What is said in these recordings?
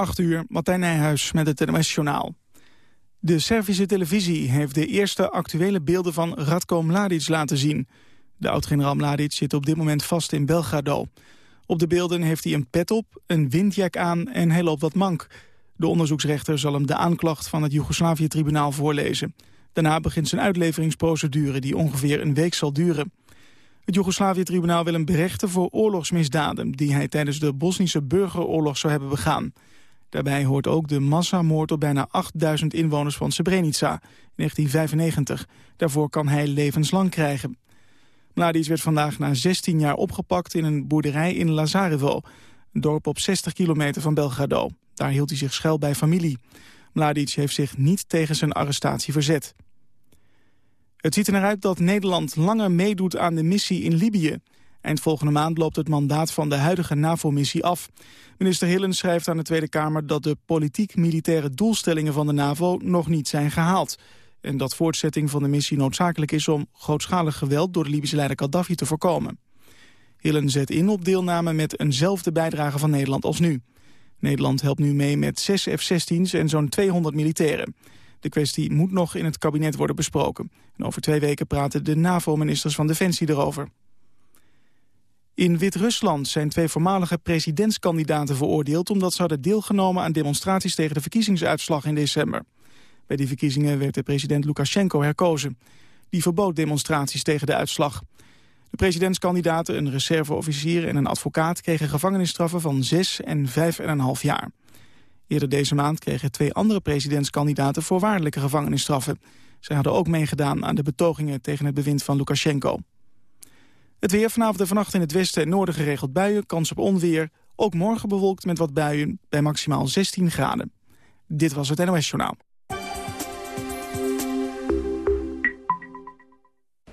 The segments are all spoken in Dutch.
8 uur, Martijn Nijhuis met het NOS-journaal. De Servische televisie heeft de eerste actuele beelden van Radko Mladic laten zien. De oud-generaal Mladic zit op dit moment vast in Belgrado. Op de beelden heeft hij een pet op, een windjack aan en hij loopt wat mank. De onderzoeksrechter zal hem de aanklacht van het Joegoslavië-tribunaal voorlezen. Daarna begint zijn uitleveringsprocedure die ongeveer een week zal duren. Het Joegoslavië-tribunaal wil hem berechten voor oorlogsmisdaden... die hij tijdens de Bosnische burgeroorlog zou hebben begaan. Daarbij hoort ook de massamoord op bijna 8000 inwoners van Srebrenica in 1995. Daarvoor kan hij levenslang krijgen. Mladic werd vandaag na 16 jaar opgepakt in een boerderij in Lazarevo... een dorp op 60 kilometer van Belgrado. Daar hield hij zich schuil bij familie. Mladic heeft zich niet tegen zijn arrestatie verzet. Het ziet er naar uit dat Nederland langer meedoet aan de missie in Libië. Eind volgende maand loopt het mandaat van de huidige NAVO-missie af. Minister Hillen schrijft aan de Tweede Kamer dat de politiek-militaire doelstellingen van de NAVO nog niet zijn gehaald. En dat voortzetting van de missie noodzakelijk is om grootschalig geweld door de Libische leider Gaddafi te voorkomen. Hillen zet in op deelname met eenzelfde bijdrage van Nederland als nu. Nederland helpt nu mee met zes F-16's en zo'n 200 militairen. De kwestie moet nog in het kabinet worden besproken. En over twee weken praten de NAVO-ministers van Defensie erover. In Wit-Rusland zijn twee voormalige presidentskandidaten veroordeeld... omdat ze hadden deelgenomen aan demonstraties tegen de verkiezingsuitslag in december. Bij die verkiezingen werd de president Lukashenko herkozen. Die verbood demonstraties tegen de uitslag. De presidentskandidaten, een reserveofficier en een advocaat... kregen gevangenisstraffen van zes en vijf en een half jaar. Eerder deze maand kregen twee andere presidentskandidaten voorwaardelijke gevangenisstraffen. Zij hadden ook meegedaan aan de betogingen tegen het bewind van Lukashenko. Het weer vanavond en vannacht in het westen en noorden geregeld buien, kans op onweer. Ook morgen bewolkt met wat buien bij maximaal 16 graden. Dit was het NOS Journaal.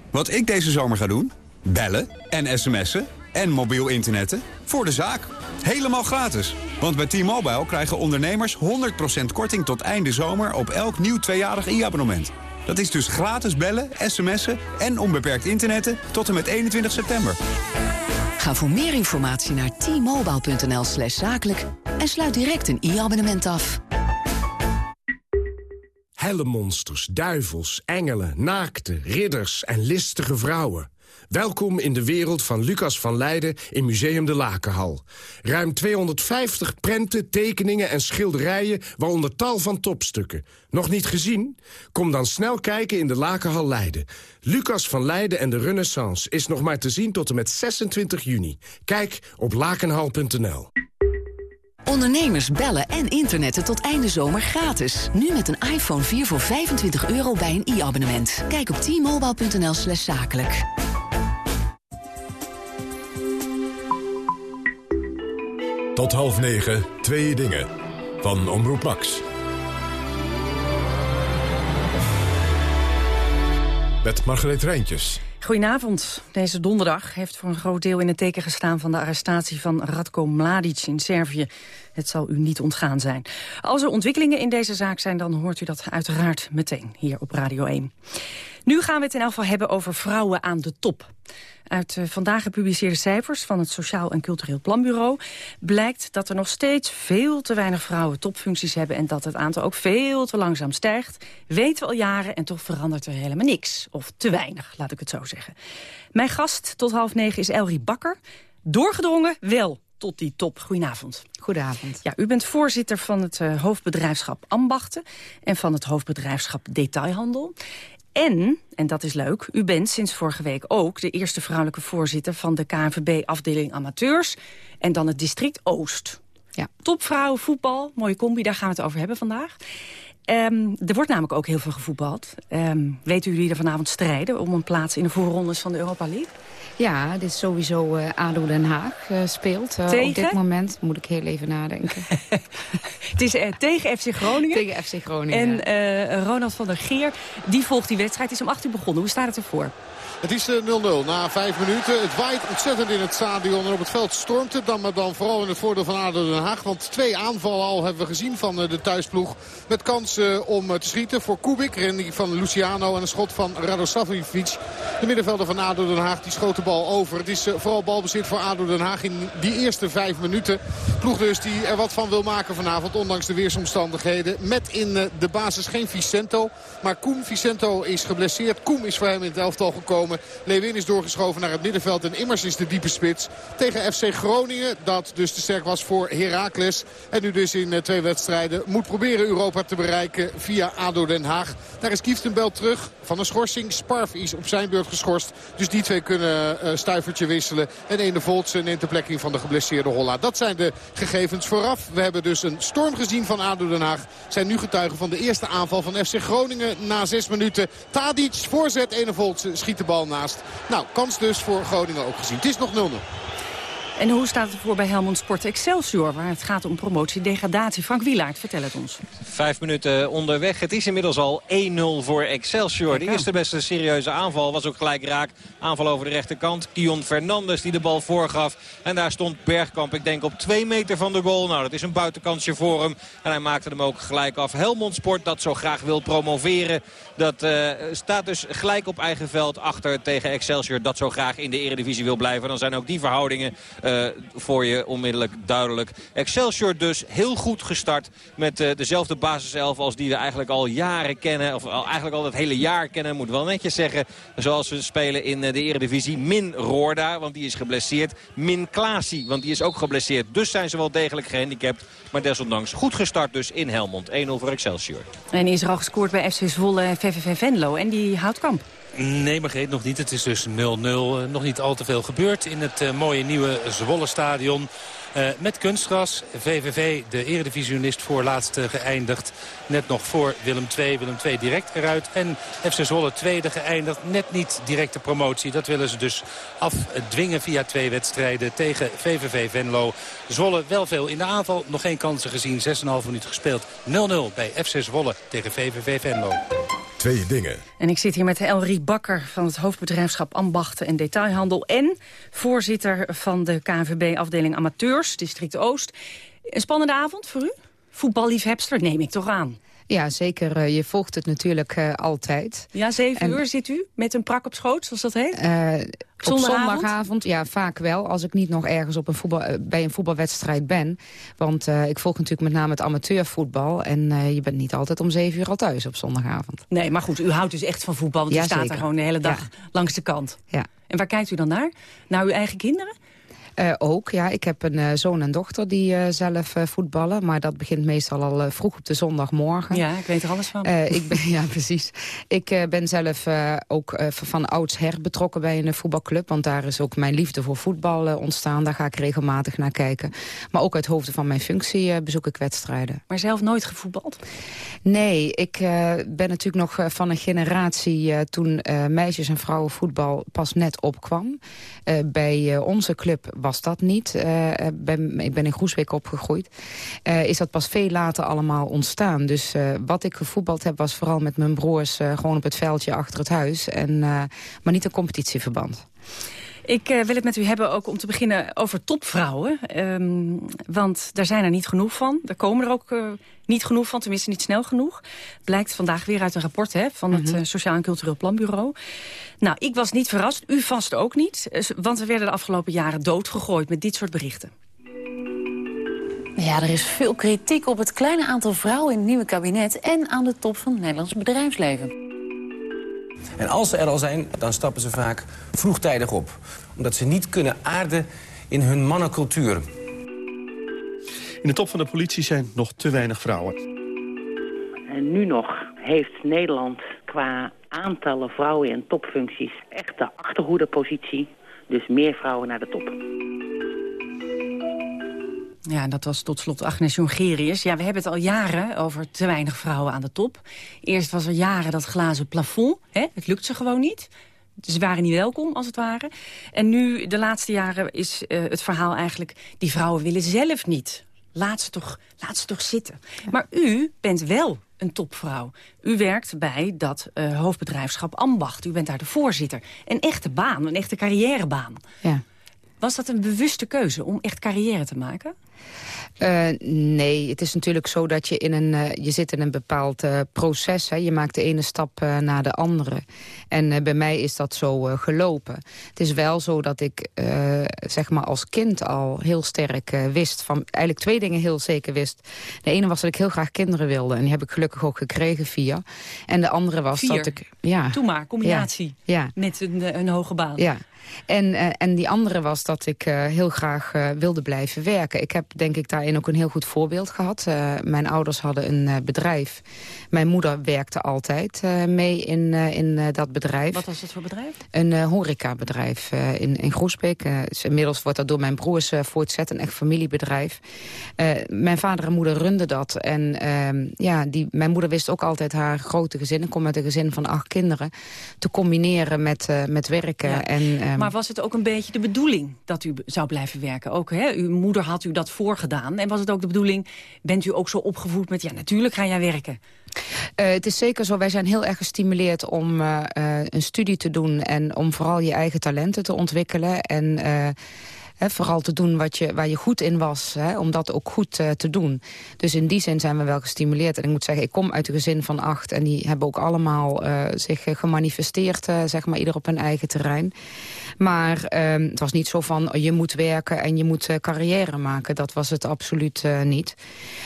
Wat ik deze zomer ga doen? Bellen en sms'en en mobiel internetten voor de zaak. Helemaal gratis. Want bij T-Mobile krijgen ondernemers 100% korting tot einde zomer op elk nieuw tweejarig e-abonnement. Dat is dus gratis bellen, sms'en en onbeperkt internetten tot en met 21 september. Ga voor meer informatie naar t-mobile.nl slash zakelijk en sluit direct een e-abonnement af. monsters, duivels, engelen, naakte, ridders en listige vrouwen. Welkom in de wereld van Lucas van Leiden in Museum de Lakenhal. Ruim 250 prenten, tekeningen en schilderijen, waaronder tal van topstukken. Nog niet gezien? Kom dan snel kijken in de Lakenhal Leiden. Lucas van Leiden en de Renaissance is nog maar te zien tot en met 26 juni. Kijk op lakenhal.nl. Ondernemers bellen en internetten tot einde zomer gratis. Nu met een iPhone 4 voor 25 euro bij een e-abonnement. Kijk op t-mobile.nl zakelijk. Tot half negen, twee dingen. Van Omroep Max. Met Margreet Rijntjes. Goedenavond. Deze donderdag heeft voor een groot deel in het teken gestaan... van de arrestatie van Radko Mladic in Servië. Het zal u niet ontgaan zijn. Als er ontwikkelingen in deze zaak zijn... dan hoort u dat uiteraard meteen hier op Radio 1. Nu gaan we het in elk geval hebben over vrouwen aan de top. Uit uh, vandaag gepubliceerde cijfers van het Sociaal en Cultureel Planbureau... blijkt dat er nog steeds veel te weinig vrouwen topfuncties hebben... en dat het aantal ook veel te langzaam stijgt. Weten we al jaren en toch verandert er helemaal niks. Of te weinig, laat ik het zo zeggen. Mijn gast tot half negen is Elrie Bakker. Doorgedrongen wel tot die top. Goedenavond. Goedenavond. Ja, u bent voorzitter van het uh, hoofdbedrijfschap Ambachten... en van het hoofdbedrijfschap Detailhandel. En, en dat is leuk, u bent sinds vorige week ook... de eerste vrouwelijke voorzitter van de KNVB-afdeling amateurs... en dan het district Oost. Ja. Topvrouwen, voetbal, mooie combi, daar gaan we het over hebben vandaag. Um, er wordt namelijk ook heel veel gevoetbald. Um, weten jullie er vanavond strijden om een plaats in de voorrondes van de Europa League? Ja, dit is sowieso uh, ADO Den Haag uh, speelt. Uh, op dit moment moet ik heel even nadenken. het is tegen FC Groningen. Tegen FC Groningen. En Ronald van der Geer, die volgt die wedstrijd. Het is om 8 uur begonnen. Hoe staat het ervoor? Het is 0-0 eh, na vijf minuten. Het waait ontzettend in het stadion en op het veld stormt het. Dan maar dan vooral in het voordeel van ADO Den Haag. Want twee aanvallen al hebben we gezien van eh, de thuisploeg. Met kans kans om te schieten voor Kubik. Randy van Luciano en een schot van Radosavljevic. De middenvelder van ADO Den Haag die schoot de bal over. Het is vooral balbezit voor ADO Den Haag in die eerste vijf minuten. Ploeg dus die er wat van wil maken vanavond. Ondanks de weersomstandigheden. Met in de basis geen Vicento. Maar Koen Vicento is geblesseerd. Koen is voor hem in het elftal gekomen. Lewin is doorgeschoven naar het middenveld. En Immers is de diepe spits tegen FC Groningen. Dat dus te sterk was voor Heracles. En nu dus in twee wedstrijden moet proberen Europa te bereiken via ADO Den Haag. Daar is Kieftenbel terug van een schorsing. Sparf is op zijn beurt geschorst. Dus die twee kunnen uh, stuivertje wisselen. En Ene Voltsen neemt de plek in van de geblesseerde Holla. Dat zijn de gegevens vooraf. We hebben dus een storm gezien van ADO Den Haag. Zijn nu getuigen van de eerste aanval van FC Groningen na zes minuten. Tadic, voorzet, Ene Voltsen schiet de bal naast. Nou, kans dus voor Groningen ook gezien. Het is nog 0-0. En hoe staat het ervoor bij Helmond Sport Excelsior... waar het gaat om promotie-degradatie? Frank Wielaert, vertel het ons. Vijf minuten onderweg. Het is inmiddels al 1-0 voor Excelsior. De eerste beste serieuze aanval was ook gelijk raak. Aanval over de rechterkant. Kion Fernandes die de bal voorgaf. En daar stond Bergkamp, ik denk op twee meter van de goal. Nou, dat is een buitenkansje voor hem. En hij maakte hem ook gelijk af. Helmond Sport dat zo graag wil promoveren. Dat uh, staat dus gelijk op eigen veld achter tegen Excelsior. Dat zo graag in de eredivisie wil blijven. Dan zijn ook die verhoudingen uh, voor je onmiddellijk duidelijk. Excelsior dus heel goed gestart met uh, dezelfde basiself als die we eigenlijk al jaren kennen. Of eigenlijk al het hele jaar kennen, moet wel netjes zeggen. Zoals we spelen in de eredivisie. Min Roorda, want die is geblesseerd. Min Klaasie, want die is ook geblesseerd. Dus zijn ze wel degelijk gehandicapt. Maar desondanks goed gestart dus in Helmond. 1-0 voor Excelsior. En is al gescoord bij FC Zwolle VVV Venlo. En die houdt kamp. Nee, Margreet, nog niet. Het is dus 0-0. nog niet al te veel gebeurd in het uh, mooie nieuwe Zwolle stadion. Uh, met kunstgras. VVV, de eredivisionist, voorlaatst uh, geëindigd. Net nog voor Willem II. Willem II direct eruit. En FC Zwolle tweede geëindigd. Net niet directe promotie. Dat willen ze dus afdwingen via twee wedstrijden tegen VVV Venlo. Zwolle wel veel in de aanval. Nog geen kansen gezien. 6,5 minuten gespeeld. 0-0 bij FC Zwolle tegen VVV Venlo. Twee dingen. En ik zit hier met Elrie Bakker van het hoofdbedrijfschap Ambachten en Detailhandel... en voorzitter van de KNVB-afdeling Amateurs, district Oost. Een spannende avond voor u? Voetballiefhebster neem ik toch aan? Ja, zeker. Eh, je volgt het natuurlijk uh, altijd. Ja, zeven uur zit u met een prak op schoot, zoals dat heet? Uh, op zondagavond? Ja, vaak wel. Als ik niet nog ergens op een voetbal, bij een voetbalwedstrijd ben. Want ik volg natuurlijk met name het amateurvoetbal. En je bent niet altijd om zeven uur al thuis op zondagavond. Nee, maar goed, u houdt dus echt van voetbal. Want ja, u staat zeker. er gewoon de hele dag langs de kant. Ja. En waar kijkt u dan naar? Naar uw eigen kinderen? Uh, ook, ja. Ik heb een uh, zoon en dochter die uh, zelf voetballen. Maar dat begint meestal al vroeg op de zondagmorgen. Ja, ik weet er alles van. ik ben, ja, precies. Ik ben zelf ook van oudsher betrokken bij een voetbalclub. Want daar is ook mijn liefde voor voetbal ontstaan. Daar ga ik regelmatig naar kijken. Maar ook uit hoofden van mijn functie bezoek ik wedstrijden. Maar zelf nooit gevoetbald? Nee, ik ben natuurlijk nog van een generatie... toen meisjes- en vrouwenvoetbal pas net opkwam. bij onze club was dat niet. Uh, ben, ik ben in Groesbeek opgegroeid. Uh, is dat pas veel later allemaal ontstaan. Dus wat ik gevoetbald heb was vooral met mijn broers... gewoon op het veldje achter het huis. En, maar niet een competitieverband. Ik uh, wil het met u hebben ook om te beginnen over topvrouwen. Um, want daar zijn er niet genoeg van. Er komen er ook uh, niet genoeg van, tenminste niet snel genoeg. Blijkt vandaag weer uit een rapport hè, van het uh, Sociaal en Cultureel Planbureau. Nou, ik was niet verrast, u vast ook niet. Want we werden de afgelopen jaren doodgegooid met dit soort berichten. Ja, er is veel kritiek op het kleine aantal vrouwen in het nieuwe kabinet... en aan de top van het Nederlands bedrijfsleven. En als ze er al zijn, dan stappen ze vaak vroegtijdig op. Omdat ze niet kunnen aarden in hun mannencultuur. In de top van de politie zijn nog te weinig vrouwen. En nu nog heeft Nederland qua aantallen vrouwen in topfuncties echt de achterhoedepositie. Dus meer vrouwen naar de top. Ja, dat was tot slot Agnes Jongerius. Ja, we hebben het al jaren over te weinig vrouwen aan de top. Eerst was er jaren dat glazen plafond. Hè? Het lukt ze gewoon niet. Ze waren niet welkom, als het ware. En nu, de laatste jaren, is uh, het verhaal eigenlijk... die vrouwen willen zelf niet. Laat ze toch, laat ze toch zitten. Maar u bent wel een topvrouw. U werkt bij dat uh, hoofdbedrijfschap Ambacht. U bent daar de voorzitter. Een echte baan, een echte carrièrebaan. Ja. Was dat een bewuste keuze om echt carrière te maken? Uh, nee, het is natuurlijk zo dat je in een, uh, je zit in een bepaald uh, proces. Hè. Je maakt de ene stap naar de andere. En bij mij is dat zo gelopen. Het is wel zo dat ik zeg maar als kind al heel sterk wist. Van, eigenlijk twee dingen heel zeker wist. De ene was dat ik heel graag kinderen wilde. En die heb ik gelukkig ook gekregen via. En de andere was Vier. dat ik... Ja, Doe maar, combinatie. Ja. Met een, een hoge baan. Ja. En, uh, en die andere was dat ik uh, heel graag uh, wilde blijven werken. Ik heb denk ik daarin ook een heel goed voorbeeld gehad. mijn ouders hadden een bedrijf. Mijn moeder werkte altijd mee in, in dat bedrijf. Wat was dat voor bedrijf? Een horecabedrijf in, in Groesbeek. Dus inmiddels wordt dat door mijn broers voortzet, een echt familiebedrijf. mijn vader en moeder runden dat. En ehm, ja, die, mijn moeder wist ook altijd haar grote gezin. Ik kom uit een gezin van acht kinderen. Te combineren met, met werken Ja. en... Maar was het ook een beetje de bedoeling dat u zou blijven werken? Ook, hè? Uw moeder had u dat voorgedaan. En was het ook de bedoeling, bent u ook zo opgevoed met... ja, natuurlijk ga jij werken? Uh, het is zeker zo, wij zijn heel erg gestimuleerd om uh, uh, een studie te doen... en om vooral je eigen talenten te ontwikkelen. En He, vooral te doen wat je, waar je goed in was, he, om dat ook goed uh, te doen. Dus in die zin zijn we wel gestimuleerd. En ik moet zeggen, ik kom uit een gezin van acht... en die hebben ook allemaal uh, zich gemanifesteerd, uh, zeg maar, ieder op hun eigen terrein. Maar het was niet zo van, je moet werken en je moet carrière maken. Dat was het absoluut niet.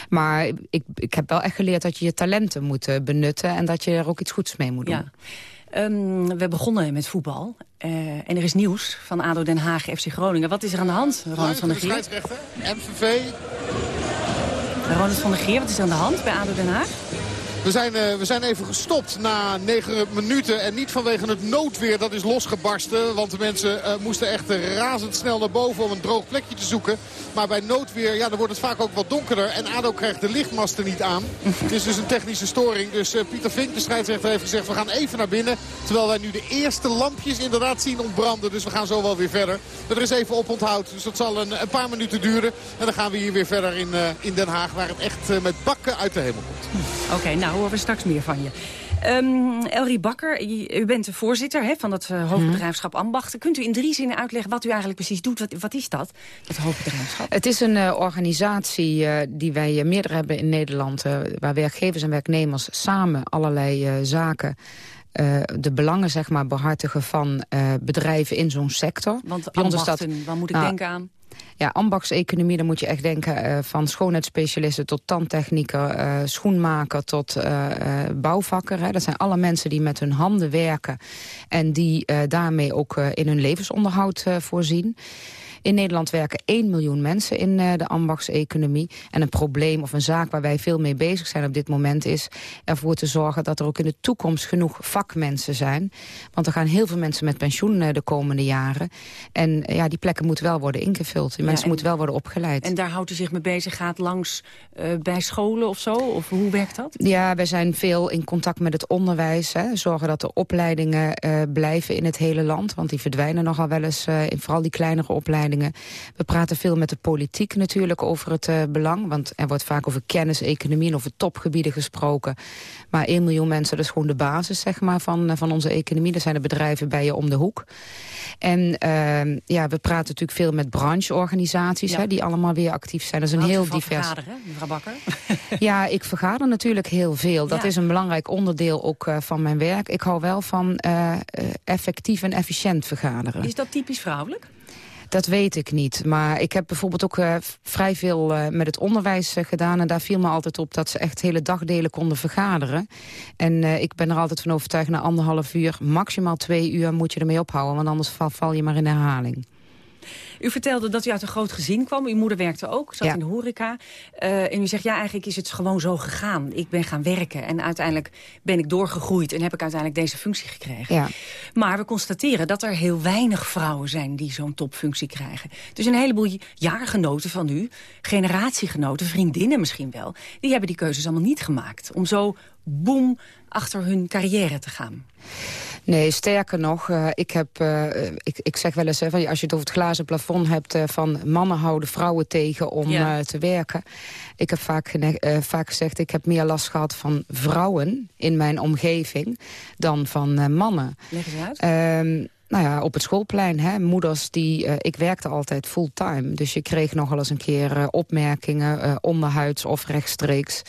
Maar ik, ik heb wel echt geleerd dat je je talenten moet benutten... en dat je er ook iets goeds mee moet doen. Ja. Um, we begonnen met voetbal. Uh, en er is nieuws van ADO Den Haag, FC Groningen. Wat is er aan de hand, Ronald van der Geer? MVV. Ronald van der Geer, wat is er aan de hand bij ADO Den Haag? We zijn, uh, we zijn even gestopt na negen minuten. En niet vanwege het noodweer dat is losgebarsten. Want de mensen uh, moesten echt razendsnel naar boven om een droog plekje te zoeken. Maar bij noodweer, ja, dan wordt het vaak ook wat donkerder. En ADO krijgt de lichtmasten niet aan. het is dus een technische storing. Dus uh, Pieter Vink, de scheidsrechter, heeft gezegd... we gaan even naar binnen. Terwijl wij nu de eerste lampjes inderdaad zien ontbranden. Dus we gaan zo wel weer verder. Maar er is even op onthoud. Dus dat zal een, paar minuten duren. En dan gaan we hier weer verder in, in Den Haag. Waar het echt met bakken uit de hemel komt. Oké, nou horen we straks meer van je. Um, Elrie Bakker, u bent de voorzitter hè, van het uh, hoofdbedrijfschap Ambachten. Kunt u in drie zinnen uitleggen wat u eigenlijk precies doet? Wat, wat is dat, het hoofdbedrijfschap? Het is een uh, organisatie uh, die wij meerdere hebben in Nederland... waar werkgevers en werknemers samen allerlei zaken... Uh, de belangen zeg maar, behartigen van uh, bedrijven in zo'n sector. Want ambachten, dat, waar moet ik nou, denken aan? Ja, ambachtseconomie, dan moet je echt denken uh, van schoonheidsspecialisten tot tandtechnieker, uh, schoenmaker tot uh, bouwvakker. Hè. Dat zijn alle mensen die met hun handen werken en die daarmee ook in hun levensonderhoud voorzien. In Nederland werken 1 miljoen mensen in uh, de ambachtseconomie. En een probleem of een zaak waar wij veel mee bezig zijn op dit moment... is ervoor te zorgen dat er ook in de toekomst genoeg vakmensen zijn. Want er gaan heel veel mensen met pensioen uh, de komende jaren. En uh, ja, die plekken moeten wel worden ingevuld. Die Ja, mensen en- moeten wel worden opgeleid. En daar houdt u zich mee bezig, gaat langs eh, bij scholen of zo? Of hoe werkt dat? Ja, wij zijn veel in contact met het onderwijs. Hè. Zorgen dat de opleidingen eh, blijven in het hele land. Want die verdwijnen nogal wel eens, eh, in vooral die kleinere opleidingen. We praten veel met de politiek natuurlijk over het eh, belang. Want er wordt vaak over kennis, economie en over topgebieden gesproken. Maar 1 miljoen mensen, dat is gewoon de basis zeg maar, van, eh, van onze economie. Er zijn de bedrijven bij je om de hoek. En eh, ja, we praten natuurlijk veel met brancheorganisaties... Ja. Hè, die allemaal weer actief zijn. Dat is een heel divers... vergaderen, mevrouw Bakker? Ja, ik vergader natuurlijk heel veel. Dat Ja. is een belangrijk onderdeel ook eh, van mijn werk. Ik hou wel van effectief en efficiënt vergaderen. Is dat typisch vrouwelijk? Dat weet ik niet. Maar ik heb bijvoorbeeld ook eh, vrij veel eh, met het onderwijs eh, gedaan. En daar viel me altijd op dat ze echt hele dagdelen konden vergaderen. En ik ben er altijd van overtuigd, na anderhalf uur, maximaal twee uur moet je ermee ophouden. Want anders val je maar in herhaling. U vertelde dat u uit een groot gezin kwam. Uw moeder werkte ook, zat Ja. in de horeca. Eh, en u zegt, ja, eigenlijk is het gewoon zo gegaan. Ik ben gaan werken en uiteindelijk ben ik doorgegroeid... en heb ik uiteindelijk deze functie gekregen. Ja. Maar we constateren dat er heel weinig vrouwen zijn... die zo'n topfunctie krijgen. Dus een heleboel jaargenoten van u, generatiegenoten, vriendinnen misschien wel... die hebben die keuzes allemaal niet gemaakt. Om zo, boem, achter hun carrière te gaan. Nee, sterker nog, eh, ik, heb, eh, ik, ik zeg wel eens... Hè, van, als je het over het glazen plafond hebt... eh, van mannen houden vrouwen tegen om Ja. te werken. Ik heb vaak, vaak gezegd... ik heb meer last gehad van vrouwen in mijn omgeving... dan van mannen. Leg eens uit. Ehm, nou ja, op het schoolplein. Hè, moeders die... Uh, ik werkte altijd fulltime. Dus je kreeg nogal eens een keer uh, opmerkingen... Uh, onderhuids of rechtstreeks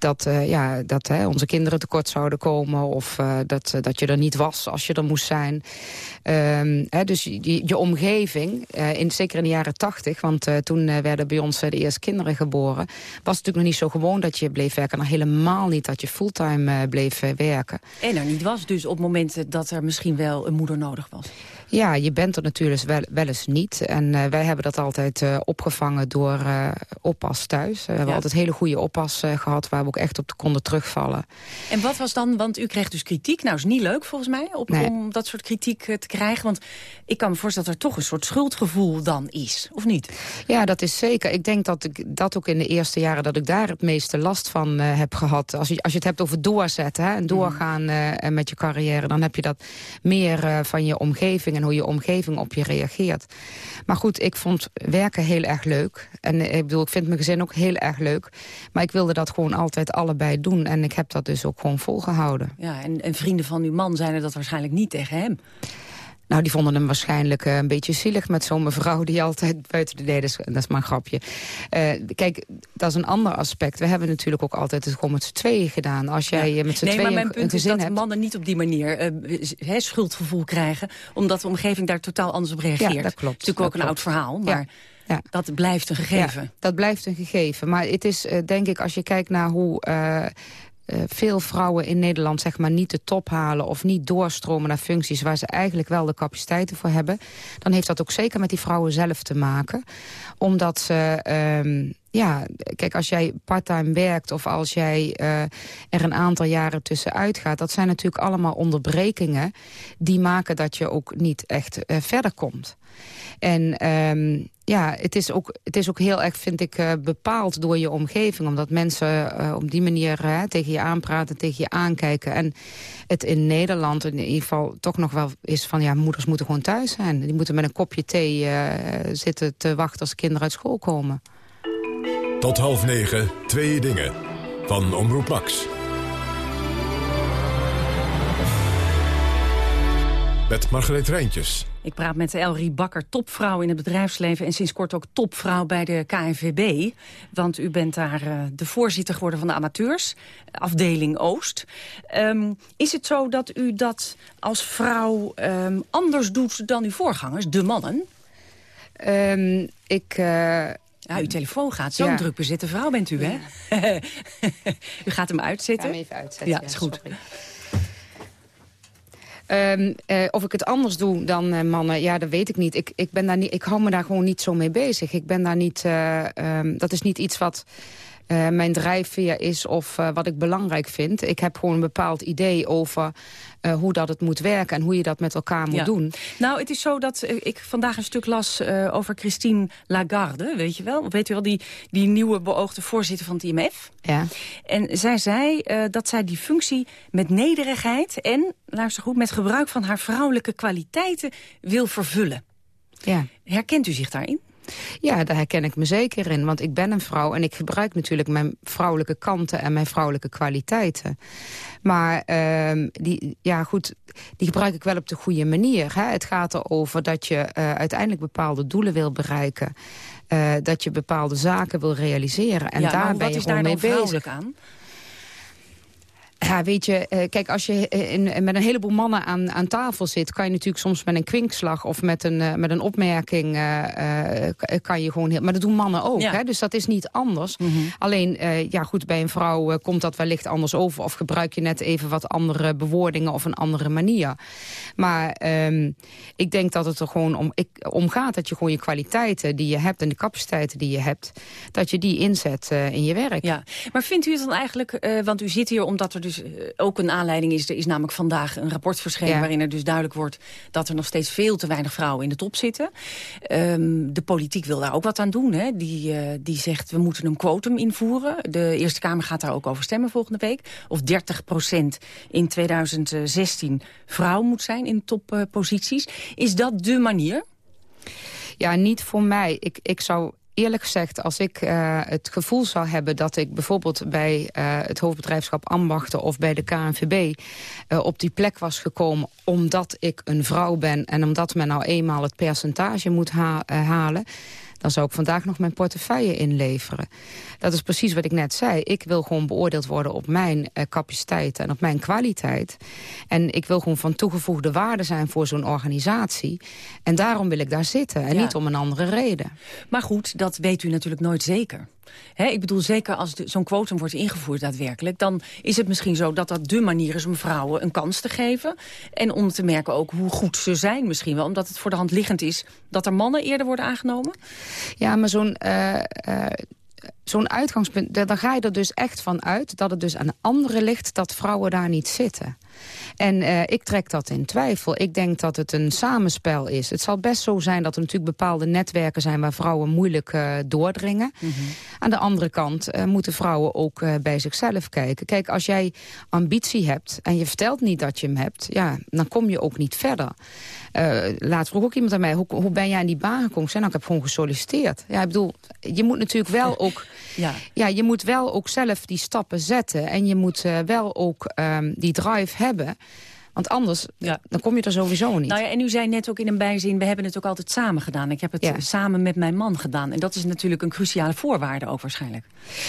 dat, uh, ja, dat hè, onze kinderen tekort zouden komen... of uh, dat, uh, dat je er niet was als je er moest zijn. Um, hè, dus je, je omgeving, in, zeker in de jaren tachtig... want toen werden bij ons de eerste kinderen geboren... was het natuurlijk nog niet zo gewoon dat je bleef werken. nog helemaal niet dat je fulltime bleef werken. En er niet was dus op momenten dat er misschien wel een moeder nodig was. Ja, je bent er natuurlijk wel, wel eens niet. En uh, wij hebben dat altijd uh, opgevangen door uh, oppas thuis. we hebben altijd hele goede oppas gehad... waar we ook echt op konden terugvallen. En wat was dan, want u kreeg dus kritiek. Nou, is niet leuk volgens mij op, nee. om dat soort kritiek te krijgen. Want ik kan me voorstellen dat er toch een soort schuldgevoel dan is, of niet? Ja, dat is zeker. Ik denk dat ik dat ook in de eerste jaren... dat ik daar het meeste last van heb gehad. Als je, als je het hebt over doorzetten hè, en doorgaan mm. met je carrière... dan heb je dat meer van je omgeving en hoe je omgeving op je reageert. Maar goed, ik vond werken heel erg leuk. En ik bedoel, ik vind mijn gezin ook heel erg leuk. Maar ik wilde dat gewoon altijd allebei doen. En ik heb dat dus ook gewoon volgehouden. Ja, en, en vrienden van uw man zijn er dat waarschijnlijk niet tegen hem? Nou, die vonden hem waarschijnlijk uh, een beetje zielig met zo'n mevrouw die altijd buiten de deden. Dat is maar een grapje. Uh, kijk, dat is een ander aspect. We hebben natuurlijk ook altijd het gewoon met z'n tweeën gedaan. Als jij ja. met z'n nee, tweeën maar mijn punt is dat hebt... mannen niet op die manier uh, schuldgevoel krijgen. Omdat de omgeving daar totaal anders op reageert. Ja, dat klopt. Het is natuurlijk ook klopt. een oud verhaal, maar... Ja. Ja. Dat blijft een gegeven. Ja, dat blijft een gegeven. Maar het is, denk ik, als je kijkt naar hoe... Uh, veel vrouwen in Nederland zeg maar, niet de top halen... of niet doorstromen naar functies waar ze eigenlijk wel de capaciteiten voor hebben... dan heeft dat ook zeker met die vrouwen zelf te maken. Omdat ze... Um, ja, kijk, als jij parttime werkt of als jij uh, er een aantal jaren tussenuit gaat... dat zijn natuurlijk allemaal onderbrekingen die maken dat je ook niet echt uh, verder komt. En um, ja, het is, ook, het is ook heel erg, vind ik, uh, bepaald door je omgeving. Omdat mensen op die manier tegen je aanpraten, tegen je aankijken. En het in Nederland in ieder geval toch nog wel is van... ja, moeders moeten gewoon thuis zijn. Die moeten met een kopje thee zitten te wachten als kinderen uit school komen. Tot half negen, twee dingen. Van Omroep Max. Met Margreet Rijntjes. Ik praat met Elrie Bakker, topvrouw in het bedrijfsleven... en sinds kort ook topvrouw bij de KNVB. Want u bent daar uh, de voorzitter geworden van de amateurs, afdeling Oost. Um, is het zo dat u dat als vrouw um, anders doet dan uw voorgangers, de mannen? Um, ik... Uh... Ja, uw telefoon gaat. Zo'n ja. druk bezette vrouw bent u, hè? Ja. u gaat hem uitzetten? Ik ga hem even uitzetten. Ja, is goed. Um, uh, of ik het anders doe dan uh, mannen, ja, dat weet ik niet. Ik, ik, ben daar niet. ik hou me daar gewoon niet zo mee bezig. Ik ben daar niet, uh, um, dat is niet iets wat uh, mijn drijfveer is of uh, wat ik belangrijk vind. Ik heb gewoon een bepaald idee over uh, hoe dat het moet werken... en hoe je dat met elkaar moet ja. doen. Nou, het is zo dat ik vandaag een stuk las over Christine Lagarde, weet je wel? Weet je wel, die, die nieuwe beoogde voorzitter van het IMF. Ja. En zij zei dat zij die functie met nederigheid... en, luister goed, met gebruik van haar vrouwelijke kwaliteiten wil vervullen. Ja. Herkent u zich daarin? Ja, daar herken ik me zeker in. Want ik ben een vrouw en ik gebruik natuurlijk mijn vrouwelijke kanten en mijn vrouwelijke kwaliteiten. Maar uh, die, ja, goed, die gebruik ik wel op de goede manier. Hè? Het gaat erover dat je uh, uiteindelijk bepaalde doelen wil bereiken. Uh, dat je bepaalde zaken wil realiseren. En ja, daar ben je gewoon mee bezig. Aan? Ja, weet je, uh, kijk, als je in, met een heleboel mannen aan, aan tafel zit... kan je natuurlijk soms met een kwinkslag of met een, uh, met een opmerking... Uh, kan je gewoon heel... Maar dat doen mannen ook, Ja. hè? dus dat is niet anders. Mhm. Alleen, ja goed, bij een vrouw komt dat wellicht anders over... of gebruik je net even wat andere bewoordingen of een andere manier. Maar um, ik denk dat het er gewoon om, ik, om gaat... dat je gewoon je kwaliteiten die je hebt en de capaciteiten die je hebt... dat je die inzet in je werk. Ja, maar vindt u het dan eigenlijk... Want u zit hier omdat er dus uh, ook een aanleiding is... er is namelijk vandaag een rapport verschenen... Ja. waarin er dus duidelijk wordt dat er nog steeds veel te weinig vrouwen in de top zitten. Um, de politiek wil daar ook wat aan doen. Hè? Die, uh, die zegt we moeten een quotum invoeren. De Eerste Kamer gaat daar ook over stemmen volgende week. Of 30 procent in 2016 vrouw moet zijn in topposities. is dat de manier? Ja, niet voor mij. Ik, ik zou eerlijk gezegd, als ik uh, het gevoel zou hebben... dat ik bijvoorbeeld bij uh, het hoofdbedrijfschap Ambachten... of bij de KNVB uh, op die plek was gekomen... omdat ik een vrouw ben en omdat men nou eenmaal het percentage moet ha halen dan zou ik vandaag nog mijn portefeuille inleveren. Dat is precies wat ik net zei. Ik wil gewoon beoordeeld worden op mijn uh, capaciteit en op mijn kwaliteit. En ik wil gewoon van toegevoegde waarde zijn voor zo'n organisatie. En daarom wil ik daar zitten en niet om een andere reden. Maar goed, dat weet u natuurlijk nooit zeker ik bedoel, zeker als zo'n quotum wordt ingevoerd daadwerkelijk... dan is het misschien zo dat dat de manier is om vrouwen een kans te geven. En om te merken ook hoe goed ze zijn misschien wel. Omdat het voor de hand liggend is dat er mannen eerder worden aangenomen. Ja, maar zo'n... Uh, uh zo'n uitgangspunt, dan ga je er dus echt van uit... dat het dus aan anderen ligt dat vrouwen daar niet zitten. En uh, ik trek dat in twijfel. Ik denk dat het een samenspel is. Het zal best zo zijn dat er natuurlijk bepaalde netwerken zijn... waar vrouwen moeilijk uh, doordringen. Mm -hmm. Aan de andere kant uh, moeten vrouwen ook bij zichzelf kijken. Kijk, als jij ambitie hebt en je vertelt niet dat je hem hebt... Ja, dan kom je ook niet verder. laatst vroeg ook iemand aan mij, hoe, hoe ben jij aan die baan gekomen? Ik zei, nou, ik heb gewoon gesolliciteerd. Ja, ik bedoel, je moet natuurlijk wel ook... ja. ja, je moet wel ook zelf die stappen zetten. En je moet wel ook um, die drive hebben hebben. Want anders, ja. dan kom je er sowieso niet. Nou ja, en u zei net ook in een bijzin, we hebben het ook altijd samen gedaan. Ik heb het samen met mijn man gedaan. En dat is natuurlijk een cruciale voorwaarde ook waarschijnlijk.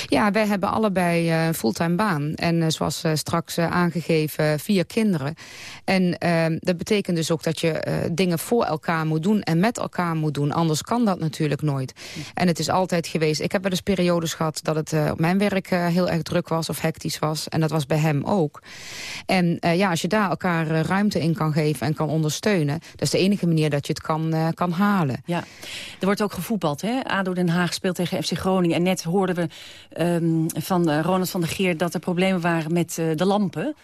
Ja, wij hebben allebei uh, fulltime baan. En uh, zoals uh, straks aangegeven, vier kinderen. En ehm, dat betekent dus ook dat je dingen voor elkaar moet doen en met elkaar moet doen. Anders kan dat natuurlijk nooit. En het is altijd geweest, ik heb wel eens periodes gehad dat het op mijn werk heel erg druk was of hectisch was. En dat was bij hem ook. En ja, als je daar elkaar eh, ruimte in kan geven en kan ondersteunen. Dat is de enige manier dat je het kan, uh, kan halen. Ja, er wordt ook gevoetbald. Hè? ADO Den Haag speelt tegen FC Groningen. En net hoorden we um, van uh, Ronald van der Geer dat er problemen waren met de lampen.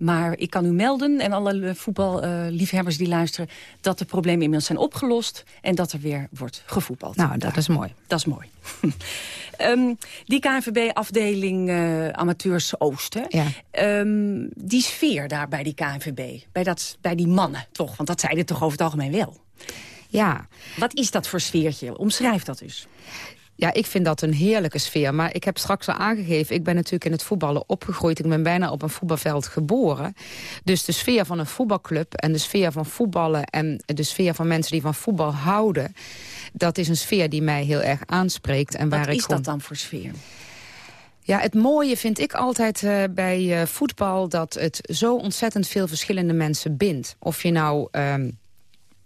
Maar ik kan u melden, en alle voetballiefhebbers die luisteren... dat de problemen inmiddels zijn opgelost en dat er weer wordt gevoetbald. Nou, dat is mooi. Dat is mooi. um, die KNVB-afdeling uh, Amateurs Oosten, ja. um, die sfeer daar bij die KNVB, bij, dat, bij die mannen toch? Want dat zeiden toch over het algemeen wel? Ja. Wat is dat voor sfeertje? Omschrijf dat dus. Ja, ik vind dat een heerlijke sfeer. Maar ik heb straks al aangegeven, ik ben natuurlijk in het voetballen opgegroeid. Ik ben bijna op een voetbalveld geboren. Dus de sfeer van een voetbalclub en de sfeer van voetballen... en de sfeer van mensen die van voetbal houden... dat is een sfeer die mij heel erg aanspreekt. En Wat waar is ik dat dan voor sfeer? Ja, het mooie vind ik altijd uh, bij uh, voetbal... dat het zo ontzettend veel verschillende mensen bindt. Of je nou... Um,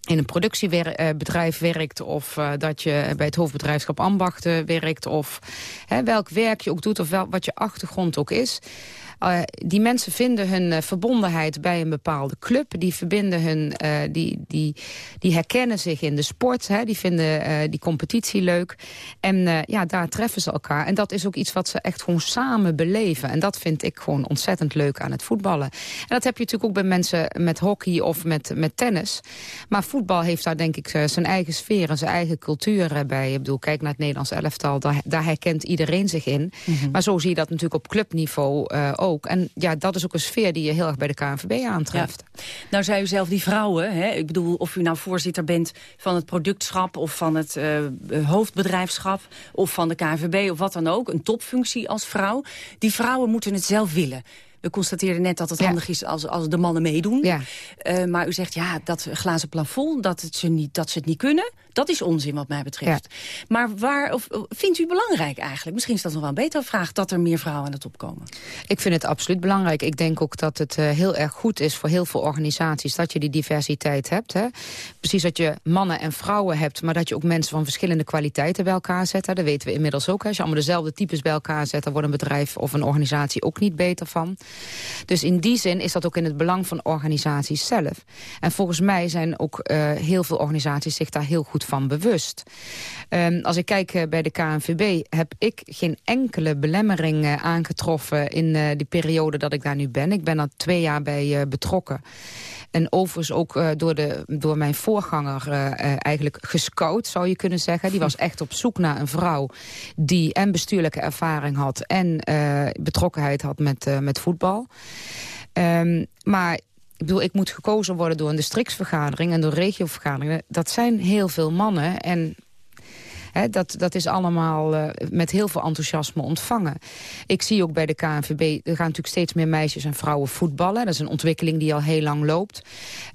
in een productiebedrijf werkt... of uh, dat je bij het hoofdbedrijfschap ambachten werkt... of hè, welk werk je ook doet of wel, wat je achtergrond ook is... Uh, die mensen vinden hun uh, verbondenheid bij een bepaalde club. Die verbinden hun, uh, die, die, die herkennen zich in de sport. Hè, die vinden die competitie leuk. En ja, daar treffen ze elkaar. En dat is ook iets wat ze echt gewoon samen beleven. En dat vind ik gewoon ontzettend leuk aan het voetballen. En dat heb je natuurlijk ook bij mensen met hockey of met, met tennis. Maar voetbal heeft daar denk ik zijn eigen sfeer en zijn eigen cultuur bij. Ik bedoel, kijk naar het Nederlands elftal. Daar, daar herkent iedereen zich in. Mm -hmm. Maar zo zie je dat natuurlijk op clubniveau ook. En ja, dat is ook een sfeer die je heel erg bij de KNVB aantreft. Ja. Nou zei u zelf die vrouwen, hè? ik bedoel of u nou voorzitter bent van het productschap... of van het uh, hoofdbedrijfschap of van de KNVB of wat dan ook... een topfunctie als vrouw. Die vrouwen moeten het zelf willen. We constateerden net dat het ja. handig is als, als de mannen meedoen. Ja. Uh, maar u zegt, ja, dat glazen plafond, dat, het ze, niet, dat ze het niet kunnen... dat is onzin wat mij betreft. Ja. Maar waar, of, vindt u belangrijk eigenlijk? Misschien is dat nog wel een betere vraag... dat er meer vrouwen aan de top komen. Ik vind het absoluut belangrijk. Ik denk ook dat het uh, heel erg goed is voor heel veel organisaties... dat je die diversiteit hebt. Hè? Precies dat je mannen en vrouwen hebt... maar dat je ook mensen van verschillende kwaliteiten bij elkaar zet. Hè? Dat weten we inmiddels ook. Hè? Als je allemaal dezelfde types bij elkaar zet... dan wordt een bedrijf of een organisatie ook niet beter van. Dus in die zin is dat ook in het belang van organisaties zelf. En volgens mij zijn ook uh, heel veel organisaties zich daar heel goed van bewust. Um, als ik kijk uh, bij de KNVB heb ik geen enkele belemmering uh, aangetroffen... in die periode dat ik daar nu ben. Ik ben er twee jaar bij betrokken. En overigens ook uh, door, de, door mijn voorganger uh, uh, eigenlijk gescout, zou je kunnen zeggen. Die was echt op zoek naar een vrouw die en bestuurlijke ervaring had... en betrokkenheid had met, met voetbal. Um, maar ik bedoel, ik moet gekozen worden door een districtsvergadering... en door regiovergaderingen. Dat zijn heel veel mannen. En Dat, dat is allemaal uh, met heel veel enthousiasme ontvangen. Ik zie ook bij de KNVB, er gaan natuurlijk steeds meer meisjes en vrouwen voetballen. Dat is een ontwikkeling die al heel lang loopt.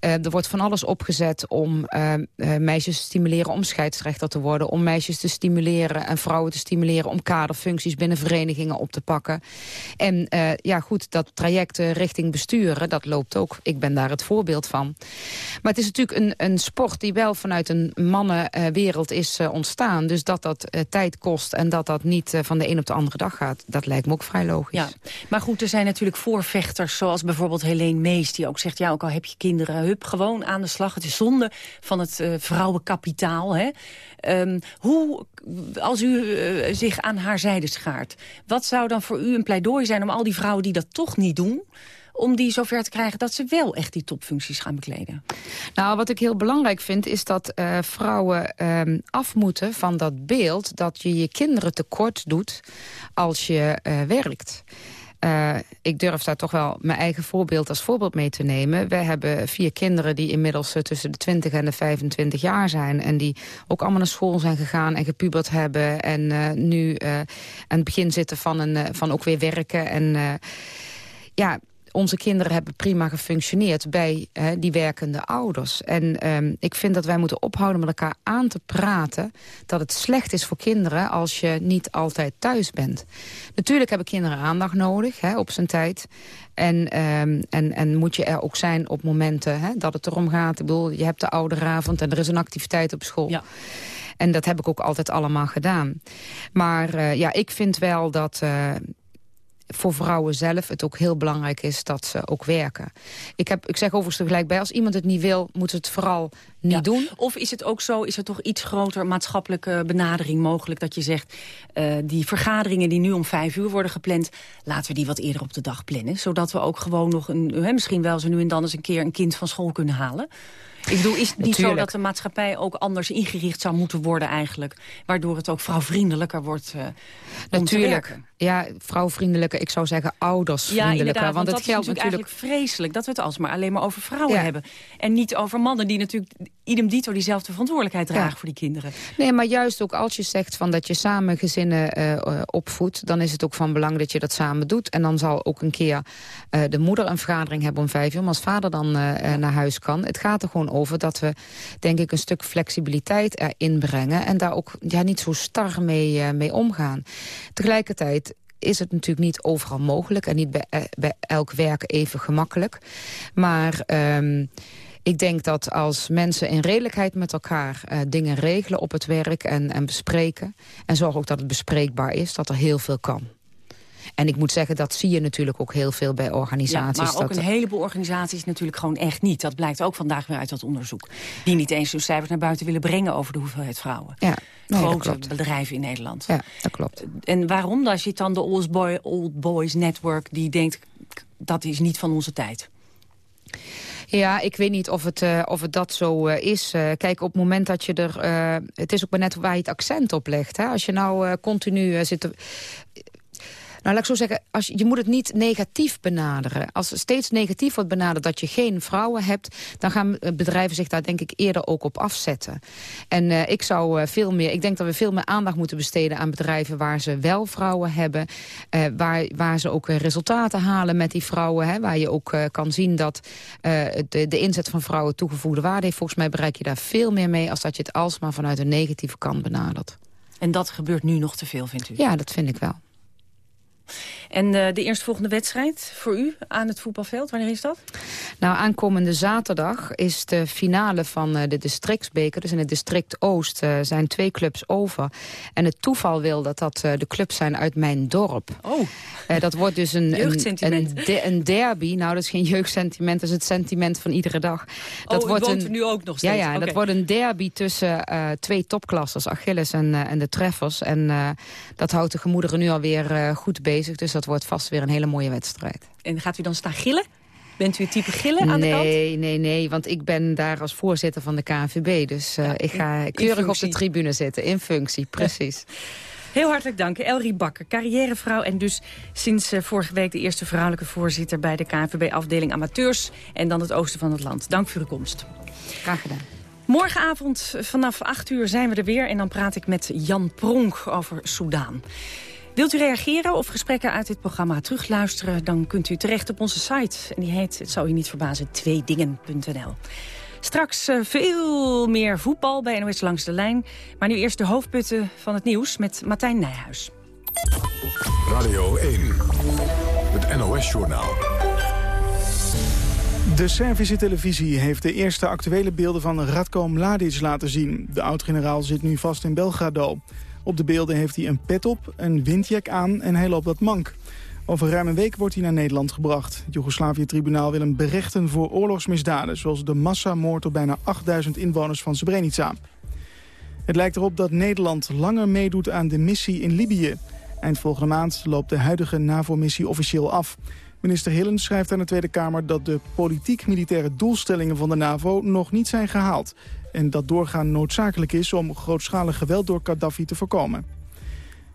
Uh, er wordt van alles opgezet om uh, meisjes te stimuleren om scheidsrechter te worden. Om meisjes te stimuleren en vrouwen te stimuleren om kaderfuncties binnen verenigingen op te pakken. En ja goed, dat traject richting besturen, dat loopt ook. Ik ben daar het voorbeeld van. Maar het is natuurlijk een, een sport die wel vanuit een mannenwereld is ontstaan. Dus dat dat tijd kost en dat dat niet van de een op de andere dag gaat, dat lijkt me ook vrij logisch. Ja, maar goed, er zijn natuurlijk voorvechters zoals bijvoorbeeld Helene Mees... die ook zegt, ja, ook al heb je kinderen, hup, gewoon aan de slag. Het is zonde van het uh, vrouwenkapitaal. Hè? Um, hoe, als u zich aan haar zijde schaart... wat zou dan voor u een pleidooi zijn om al die vrouwen die dat toch niet doen om die zover te krijgen dat ze wel echt die topfuncties gaan bekleden? Nou, wat ik heel belangrijk vind is dat uh, vrouwen uh, af moeten van dat beeld... dat je je kinderen tekort doet als je uh, werkt. Uh, ik durf daar toch wel mijn eigen voorbeeld als voorbeeld mee te nemen. We hebben vier kinderen die inmiddels uh, tussen de 20 en de 25 jaar zijn. En die ook allemaal naar school zijn gegaan en gepubert hebben. En uh, nu aan het begin zitten van, een, van ook weer werken. En ja, onze kinderen hebben prima gefunctioneerd bij hè, die werkende ouders. En um, ik vind dat wij moeten ophouden met elkaar aan te praten... dat het slecht is voor kinderen als je niet altijd thuis bent. Natuurlijk hebben kinderen aandacht nodig hè, op zijn tijd. En, um, en, en moet je er ook zijn op momenten hè, dat het erom gaat. Ik bedoel, je hebt de ouderavond en er is een activiteit op school. Ja. En dat heb ik ook altijd allemaal gedaan. Maar uh, ja, ik vind wel dat, uh, voor vrouwen zelf het ook heel belangrijk is dat ze ook werken. Ik, heb, ik zeg overigens tegelijk bij, als iemand het niet wil, moet het vooral niet ja. doen. Of is het ook zo, is er toch iets groter maatschappelijke benadering mogelijk... dat je zegt, uh, die vergaderingen die nu om vijf uur worden gepland... laten we die wat eerder op de dag plannen. Zodat we ook gewoon nog, een, misschien wel zo nu en dan eens een keer... een kind van school kunnen halen. Ik bedoel, is het niet Natuurlijk. zo dat de maatschappij ook anders ingericht zou moeten worden eigenlijk? Waardoor het ook vrouwvriendelijker wordt uh, Natuurlijk. Ja, vrouwvriendelijker, ik zou zeggen oudersvriendelijker. Ja, want, het geldt natuurlijk, natuurlijk vreselijk dat we het alsmaar alleen maar over vrouwen ja. hebben. En niet over mannen die natuurlijk idem dito diezelfde verantwoordelijkheid dragen ja. voor die kinderen. Nee, maar juist ook als je zegt van dat je samen gezinnen uh, opvoedt... dan is het ook van belang dat je dat samen doet. En dan zal ook een keer uh, de moeder een vergadering hebben om vijf uur... maar als vader dan naar huis kan. Het gaat er gewoon over dat we, denk ik, een stuk flexibiliteit erin brengen... en daar ook ja, niet zo star mee, mee omgaan. Tegelijkertijd is het natuurlijk niet overal mogelijk... en niet bij, bij elk werk even gemakkelijk. Maar... Um, ik denk dat als mensen in redelijkheid met elkaar uh, dingen regelen op het werk en, en bespreken... en zorg ook dat het bespreekbaar is, dat er heel veel kan. En ik moet zeggen, dat zie je natuurlijk ook heel veel bij organisaties. Ja, maar ook dat een heleboel organisaties natuurlijk gewoon echt niet. Dat blijkt ook vandaag weer uit dat onderzoek. Die niet eens hun cijfers naar buiten willen brengen over de hoeveelheid vrouwen. Ja, nee, Grote bedrijven in Nederland. Ja, dat klopt. En waarom? Als je dan de Old, Boy, Old Boys Network die denkt... dat is niet van onze tijd. Ja, ik weet niet of het, uh, of het dat zo uh, is. Uh, kijk, op het moment dat je er... het is ook maar net waar je het accent op legt. Hè? Als je nou continu zit... Te, nou, laat ik zo zeggen, als je, je moet het niet negatief benaderen. Als er steeds negatief wordt benaderd dat je geen vrouwen hebt... dan gaan bedrijven zich daar denk ik eerder ook op afzetten. En uh, ik zou uh, veel meer, ik denk dat we veel meer aandacht moeten besteden aan bedrijven... waar ze wel vrouwen hebben, uh, waar, waar ze ook resultaten halen met die vrouwen. Hè, waar je ook kan zien dat de, de inzet van vrouwen toegevoegde waarde heeft. Volgens mij bereik je daar veel meer mee... als dat je het alsmaar vanuit een negatieve kant benadert. En dat gebeurt nu nog te veel, vindt u? Ja, dat vind ik wel. En uh, de eerstvolgende wedstrijd voor u aan het voetbalveld, wanneer is dat? Nou, aankomende zaterdag is de finale van uh, de districtsbeker. Dus in het district Oost uh, zijn twee clubs over. En het toeval wil dat dat de clubs zijn uit mijn dorp. Oh, dat wordt dus een, een, een, de, een, derby. Nou, dat is geen jeugdsentiment, dat is het sentiment van iedere dag. Dat oh, wordt een, nu ook nog steeds? Ja, ja okay. dat wordt een derby tussen twee topklassers, Achilles en, en de Treffers. En dat houdt de gemoederen nu alweer goed bezig. Dus dat wordt vast weer een hele mooie wedstrijd. En gaat u dan staan gillen? Bent u het type gillen aan nee, de kant? Nee, nee, nee, want ik ben daar als voorzitter van de KNVB. Dus uh, ja, ik ga keurig op de tribune zitten, in functie, precies. Ja. Heel hartelijk dank. Elrie Bakker, carrièrevrouw en dus sinds uh, vorige week de eerste vrouwelijke voorzitter bij de KNVB-afdeling amateurs en dan het oosten van het land. Dank voor uw komst. Graag gedaan. Morgenavond vanaf 8 uur zijn we er weer en dan praat ik met Jan Pronk over Soudaan. Wilt u reageren of gesprekken uit dit programma terugluisteren... dan kunt u terecht op onze site. En die heet, het zou u niet verbazen, tweedingen.nl. Straks uh, veel meer voetbal bij NOS Langs de Lijn. Maar nu eerst de hoofdputten van het nieuws met Martijn Nijhuis. Radio 1, het NOS-journaal. De Servische televisie heeft de eerste actuele beelden van Radko Mladic laten zien. De oud-generaal zit nu vast in Belgrado. Op de beelden heeft hij een pet op, een windjack aan en hij loopt dat mank. Over ruim een week wordt hij naar Nederland gebracht. Het Joegoslavië-tribunaal wil hem berechten voor oorlogsmisdaden... zoals de massamoord op bijna 8000 inwoners van Srebrenica. Het lijkt erop dat Nederland langer meedoet aan de missie in Libië. Eind volgende maand loopt de huidige NAVO-missie officieel af. Minister Hillen schrijft aan de Tweede Kamer dat de politiek-militaire doelstellingen van de NAVO nog niet zijn gehaald. En dat doorgaan noodzakelijk is om grootschalig geweld door Gaddafi te voorkomen.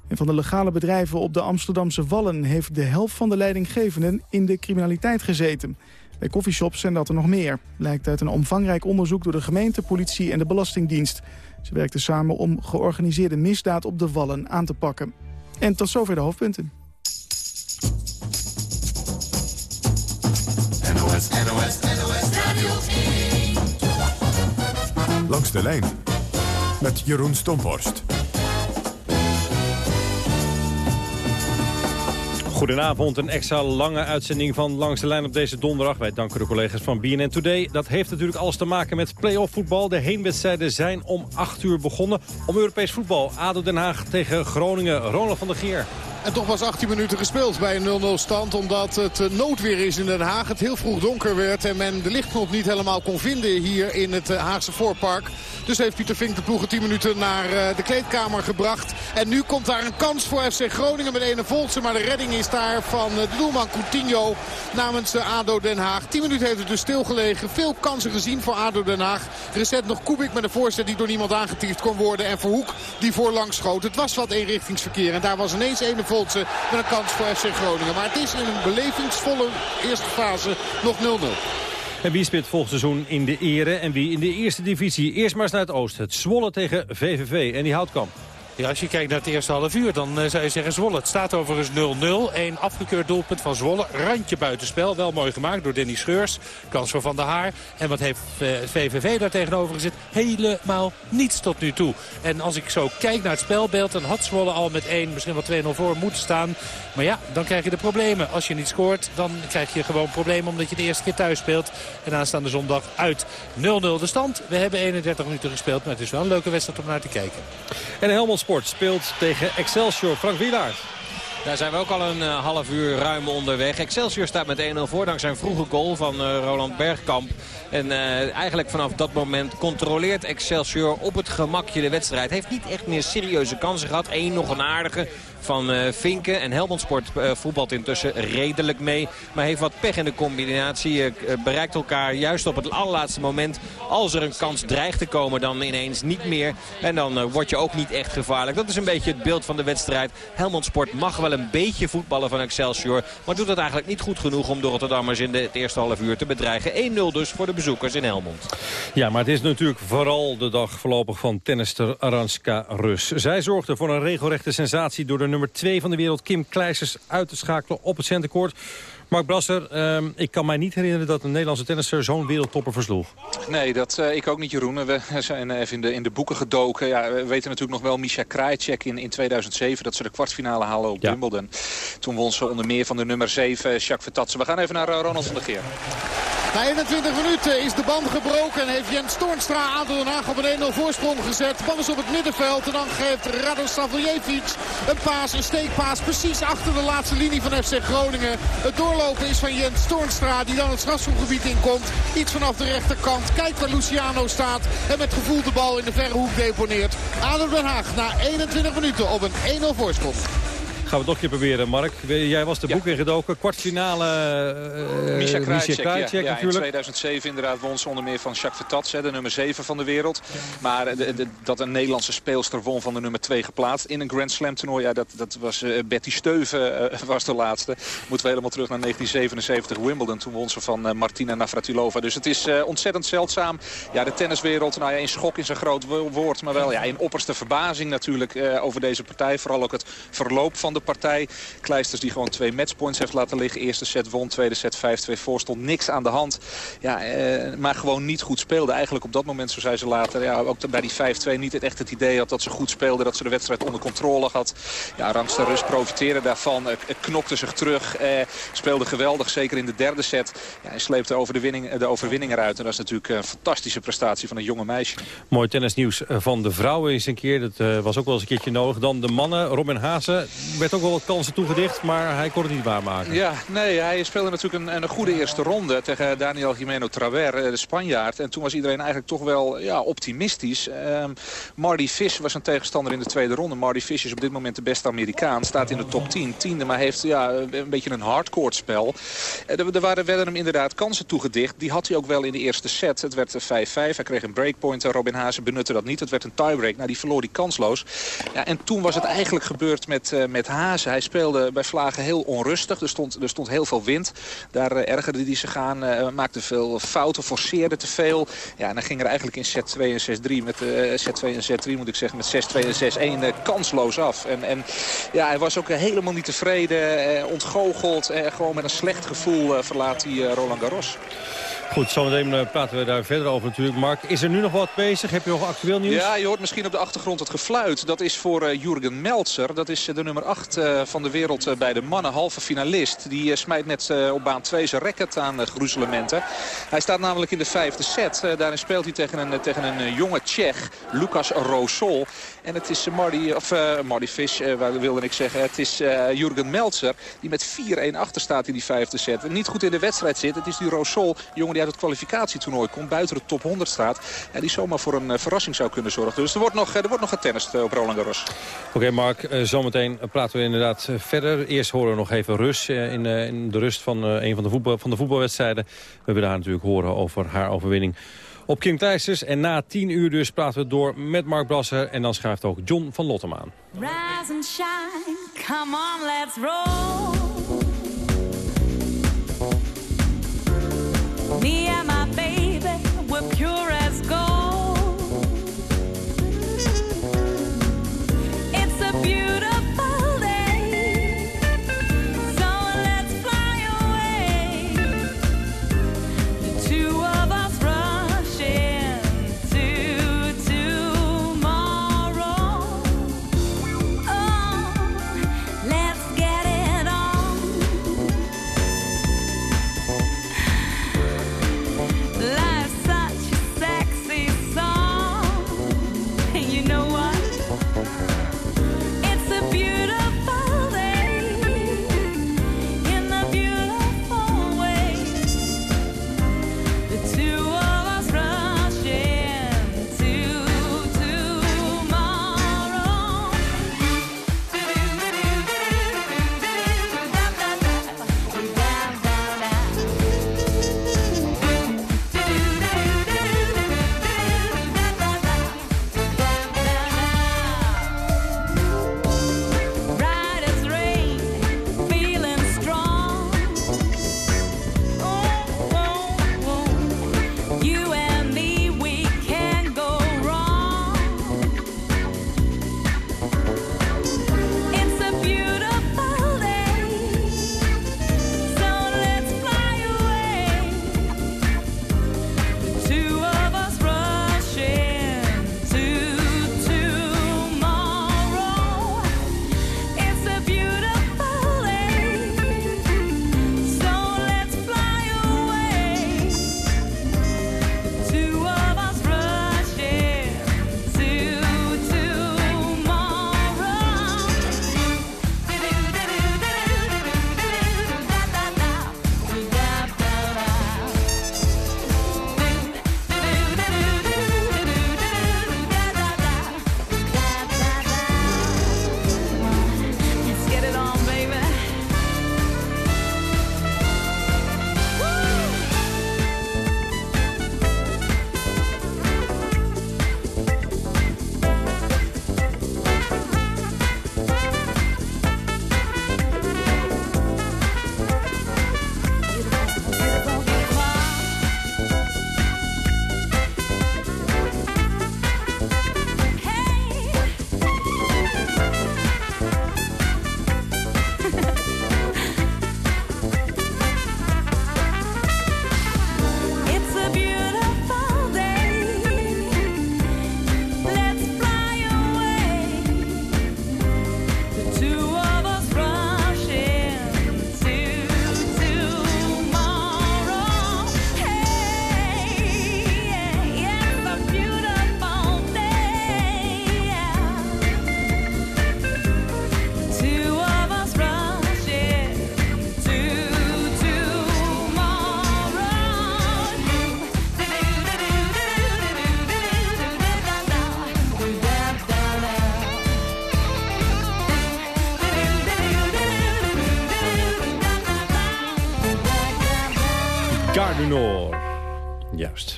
En van de legale bedrijven op de Amsterdamse Wallen heeft de helft van de leidinggevenden in de criminaliteit gezeten. Bij coffeeshops zijn dat er nog meer. Blijkt uit een omvangrijk onderzoek door de gemeente, politie en de Belastingdienst. Ze werkten samen om georganiseerde misdaad op de Wallen aan te pakken. En tot zover de hoofdpunten. Langs de lijn met Jeroen Stomphorst. Goedenavond, een extra lange uitzending van Langs de Lijn op deze donderdag. Wij danken de collega's van BNN Today. Dat heeft natuurlijk alles te maken met play-off voetbal. De heenwedstrijden zijn om 8 uur begonnen. Om Europees voetbal, ADO Den Haag tegen Groningen. Ronald van der Geer. En toch was 18 minuten gespeeld bij een 0-0 stand. Omdat het eh, noodweer is in Den Haag. Het heel vroeg donker werd. En men de lichtknop niet helemaal kon vinden hier in het eh, Haagse voorpark. Dus heeft Pieter Vink de ploegen 10 minuten naar eh, de kleedkamer gebracht. En nu komt daar een kans voor FC Groningen met een Voltse. Maar de redding is daar van de doelman Coutinho namens ADO Den Haag. 10 minuten heeft het dus stilgelegen. Veel kansen gezien voor ADO Den Haag. Recent nog Kubik met een voorzet die door niemand aangetiefd kon worden. En Verhoek die voorlangs schoot. Het was wat eenrichtingsverkeer. En daar was ineens een met een kans voor FC Groningen. Maar het is in een belevingsvolle eerste fase nog 0-0. En wie speelt volgend seizoen in de ere en wie in de eerste divisie? Eerst maar eens naar het oosten. Het Zwolle tegen VVV en die houtkamp. Ja, als je kijkt naar het eerste half uur, dan uh, zou je zeggen Zwolle. Het staat overigens 0-0. Eén afgekeurd doelpunt van Zwolle. Randje buitenspel. Wel mooi gemaakt door Denny Scheurs. Kans voor Van der Haar. En wat heeft VVV daar tegenover gezet? Helemaal niets tot nu toe. En als ik zo kijk naar het spelbeeld, dan had Zwolle al met 1, misschien wel 2-0 voor moeten staan. Maar ja, dan krijg je de problemen. Als je niet scoort, dan krijg je gewoon problemen omdat je de eerste keer thuis speelt. En aanstaande zondag uit 0-0 de stand. We hebben 31 minuten gespeeld, maar het is wel een leuke wedstrijd om naar te kijken. En Helmond Sport speelt tegen Excelsior. Frank Wielaert. Daar zijn we ook al een uh, half uur ruim onderweg. Excelsior staat met 1-0 voor dankzij een vroege goal van uh, Roland Bergkamp. En uh, eigenlijk vanaf dat moment controleert Excelsior op het gemakje de wedstrijd. Heeft niet echt meer serieuze kansen gehad. Eén nog een aardige van uh, Vinken. En Helmond Sport uh, voetbalt intussen redelijk mee. Maar heeft wat pech in de combinatie. Bereikt elkaar juist op het allerlaatste moment. Als er een kans dreigt te komen dan ineens niet meer. En dan word je ook niet echt gevaarlijk. Dat is een beetje het beeld van de wedstrijd. Helmond Sport mag wel een beetje voetballen van Excelsior. Maar doet het eigenlijk niet goed genoeg om de Rotterdammers in de, het eerste half uur te bedreigen. 1-0 dus voor de bezoekers in Helmond. Ja, maar het is natuurlijk vooral de dag voorlopig van tennister Aranska Rus. Zij zorgde voor een regelrechte sensatie door de nummer 2 van de wereld, Kim Kleisters, uit te schakelen op het centercourt. Mark Brasser, uh, ik kan mij niet herinneren dat een Nederlandse tennisser zo'n wereldtopper versloeg. Nee, dat uh, ik ook niet, Jeroen. We zijn even in de, in de boeken gedoken. Ja, we weten natuurlijk nog wel Misha Krajicek in, in 2007... dat ze de kwartfinale halen op ja. Wimbledon. Toen won ze onder meer van de nummer 7, Jacques Vertatsen. We gaan even naar uh, Ronald van der Geer. Na 21 minuten is de band gebroken en heeft Jens Toornstra aan Den Haag op een 1-0 voorsprong gezet. De bal is op het middenveld en dan geeft Rado Savljevic een paas, een steekpaas, precies achter de laatste linie van FC Groningen. Het doorlopen is van Jens Toornstra die dan het strafschopgebied inkomt. Iets vanaf de rechterkant. Kijkt waar Luciano staat en met gevoel de bal in de verre hoek deponeert. ADO Den Haag na 21 minuten op een 1-0 voorsprong. Gaan we het nog een keer proberen, Mark. Jij was de boek ingedoken. Kwartfinale uh, Misha Krajicek, ja, natuurlijk. in 2007 inderdaad won ze onder meer van Jacques Vertats, de nummer 7 van de wereld. Maar de, dat een Nederlandse speelster won van de nummer 2 geplaatst in een Grand Slam toernooi. Ja, dat, dat was uh, Betty Steuven uh, was de laatste. Moeten we helemaal terug naar 1977 Wimbledon. Toen won ze van Martina Navratilova. Dus het is ontzettend zeldzaam. Ja, de tenniswereld, nou ja, een schok is een groot woord. Maar wel ja, in opperste verbazing natuurlijk over deze partij. Vooral ook het verloop van de partij. Kleisters die gewoon twee matchpoints heeft laten liggen. Eerste set won, tweede set 5-2 voor. Stond niks aan de hand. Ja, eh, maar gewoon niet goed speelde. Eigenlijk op dat moment, zo zei ze later, ja, ook bij die 5-2 niet echt het idee had dat ze goed speelde. Dat ze de wedstrijd onder controle had. Ja, Rangster Rus profiteerde daarvan. Eh, knokte zich terug. Eh, speelde geweldig, zeker in de derde set. Ja, en sleepte over de, winning, de overwinning eruit. En dat is natuurlijk een fantastische prestatie van een jonge meisje. Mooi tennisnieuws van de vrouwen eens een keer. Dat was ook wel eens een keertje nodig. Dan de mannen. Robin Haase werd ook wel wat kansen toegedicht, maar hij kon het niet waarmaken. Ja, nee, hij speelde natuurlijk een, een goede eerste ronde tegen Daniel Jimeno Traver, eh, de Spanjaard. En toen was iedereen eigenlijk toch wel ja, optimistisch. Um, Marty Fish was een tegenstander in de tweede ronde. Marty Fish is op dit moment de beste Amerikaan. Staat in de top 10, tiende, maar heeft ja, een beetje een hardcore spel. Eh, er, er waren, werden hem inderdaad kansen toegedicht. Die had hij ook wel in de eerste set. Het werd 5-5. Hij kreeg een breakpoint. Robin Haase benutte dat niet. Het werd een tiebreak. Nou, die verloor die kansloos. Ja, en toen was het eigenlijk gebeurd met, uh, met Haase. Hij speelde bij Vlagen heel onrustig. Er stond, er stond heel veel wind. Daar uh, ergerde hij zich aan. Uh, maakte veel fouten, forceerde te veel. Ja, en dan ging er eigenlijk in set 2 en 6-3 met uh, set 2 en set 3 moet ik zeggen met 6-2 en 6-1 kansloos af. En, en ja, hij was ook helemaal niet tevreden, ontgoocheld. gewoon met een slecht gevoel verlaat hij Roland Garros. Goed, zometeen eh, praten we daar verder over natuurlijk. Mark, is er nu nog wat bezig? Heb je nog actueel nieuws? Ja, je hoort misschien op de achtergrond het gefluit. Dat is voor uh, Jurgen Meltzer. Dat is de nummer 8 uh, van de wereld bij de mannen, halve finalist. Die smijt net op baan 2 zijn racket aan gruzelementen. Hij staat namelijk in de vijfde set. daarin speelt hij tegen een, tegen een jonge Tsjech, Lucas Rosol. En het is Marty, of, Marty Fish, waar wilde ik zeggen. Het is Jurgen Meltzer die met 4-1 achter staat in die vijfde set. Niet goed in de wedstrijd zit. Het is die Rosol, jongen die uit het kwalificatietoernooi komt. Buiten de top 100 staat. En die zomaar voor een verrassing zou kunnen zorgen. Dus er wordt nog, er wordt nog getennist op Roland Garros. Oké Mark, zometeen praten we inderdaad verder. Eerst horen we nog even Rus in, in de rust van een van de, voetbal, van de voetbalwedstrijden. We willen haar natuurlijk horen over haar overwinning op Kim Thijsers. En na tien uur dus praten we door met Mark Brasser. En dan schrijft ook John van Lottem aan. Rise and shine, come on, let's roll.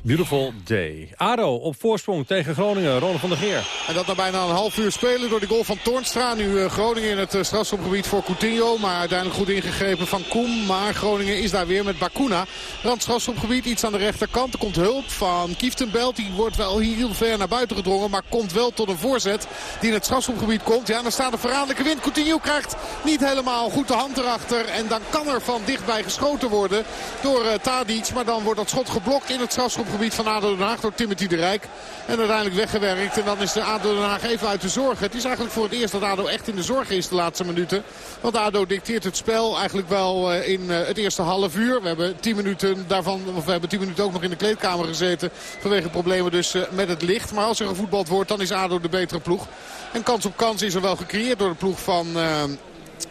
Beautiful day. ADO op voorsprong tegen Groningen. Ronald van der Geer. En dat na bijna een half uur spelen door de goal van Toornstra. Nu uh, Groningen in het uh, strafschopgebied voor Coutinho. Maar uiteindelijk goed ingegrepen van Koem. Maar Groningen is daar weer met Bakuna. Rand strafschopgebied, iets aan de rechterkant. Er komt hulp van Kieftenbelt. Die wordt wel heel ver naar buiten gedrongen. Maar komt wel tot een voorzet die in het strafschopgebied komt. Ja, dan staat een verraderlijke wind. Coutinho krijgt niet helemaal goed de hand erachter. En dan kan er van dichtbij geschoten worden door uh, Tadic. Maar dan wordt dat schot geblokt in het strafschopgebied van ADO Den Haag door Timothy de Rijk. En uiteindelijk weggewerkt. En dan is de ADO Den Haag even uit de zorg. Het is eigenlijk voor het eerst dat ADO echt in de zorg is de laatste minuten. Want ADO dicteert het spel eigenlijk wel eh, in eh, het eerste half uur. We hebben 10 minuten daarvan, of we hebben 10 minuten ook nog in de kleedkamer gezeten. Vanwege problemen dus eh, met het licht. Maar als er gevoetbald wordt, dan is ADO de betere ploeg. En kans op kans is er wel gecreëerd door de ploeg van...